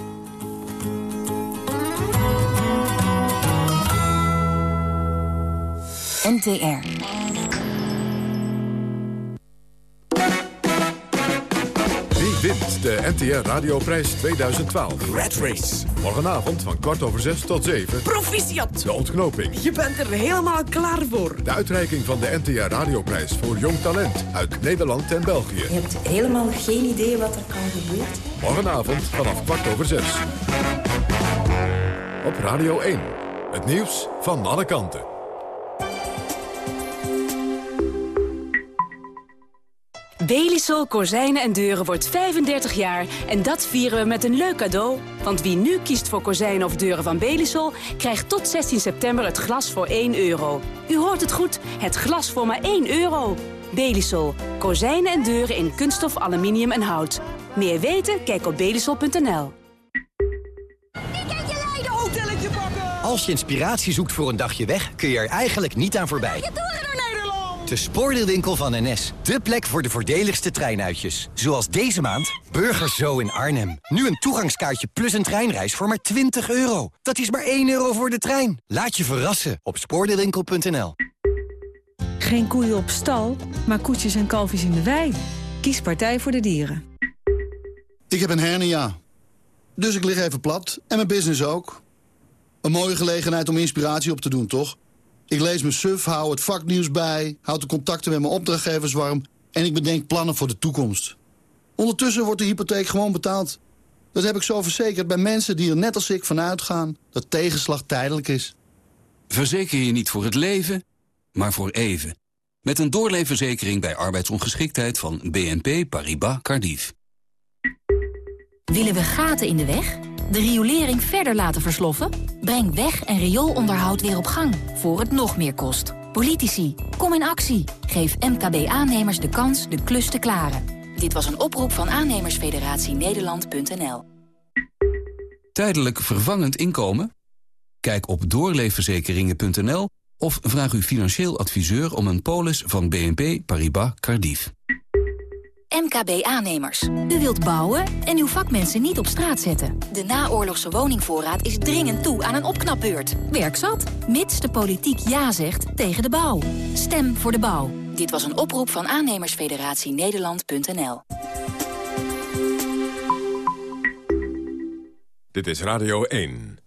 NTR. Wint de NTR Radioprijs 2012. Red Race. Morgenavond van kwart over zes tot zeven. Proficiat. De ontknoping. Je bent er helemaal klaar voor. De uitreiking van de NTR Radioprijs voor jong talent uit Nederland en België. Je hebt helemaal geen idee wat er kan gebeuren. Morgenavond vanaf kwart over zes. Op Radio 1. Het nieuws van alle kanten. Belisol Kozijnen en Deuren wordt 35 jaar en dat vieren we met een leuk cadeau. Want wie nu kiest voor kozijnen of deuren van Belisol... krijgt tot 16 september het glas voor 1 euro. U hoort het goed, het glas voor maar 1 euro. Belisol. Kozijnen en deuren in kunststof, aluminium en hout. Meer weten? Kijk op belisol.nl. Als je inspiratie zoekt voor een dagje weg, kun je er eigenlijk niet aan voorbij. De spoordeelwinkel van NS. De plek voor de voordeligste treinuitjes. Zoals deze maand Burgers Zo in Arnhem. Nu een toegangskaartje plus een treinreis voor maar 20 euro. Dat is maar 1 euro voor de trein. Laat je verrassen op spoordeelwinkel.nl. Geen koeien op stal, maar koetjes en kalfjes in de wei. Kies Partij voor de Dieren. Ik heb een hernia. Dus ik lig even plat. En mijn business ook. Een mooie gelegenheid om inspiratie op te doen, toch? Ik lees mijn suf, hou het vaknieuws bij, houd de contacten met mijn opdrachtgevers warm... en ik bedenk plannen voor de toekomst. Ondertussen wordt de hypotheek gewoon betaald. Dat heb ik zo verzekerd bij mensen die er net als ik van uitgaan... dat tegenslag tijdelijk is. Verzeker je niet voor het leven, maar voor even. Met een doorleefverzekering bij arbeidsongeschiktheid van BNP Paribas Cardiff. Willen we gaten in de weg? De riolering verder laten versloffen? Breng weg- en rioolonderhoud weer op gang, voor het nog meer kost. Politici, kom in actie. Geef MKB-aannemers de kans de klus te klaren. Dit was een oproep van aannemersfederatie Nederland.nl. Tijdelijk vervangend inkomen? Kijk op doorleefverzekeringen.nl of vraag uw financieel adviseur om een polis van BNP Paribas Cardiff. MKB-aannemers. U wilt bouwen en uw vakmensen niet op straat zetten. De naoorlogse woningvoorraad is dringend toe aan een opknapbeurt. Werk zat, mits de politiek ja zegt tegen de bouw. Stem voor de bouw. Dit was een oproep van aannemersfederatie Nederland.nl. Dit is Radio 1.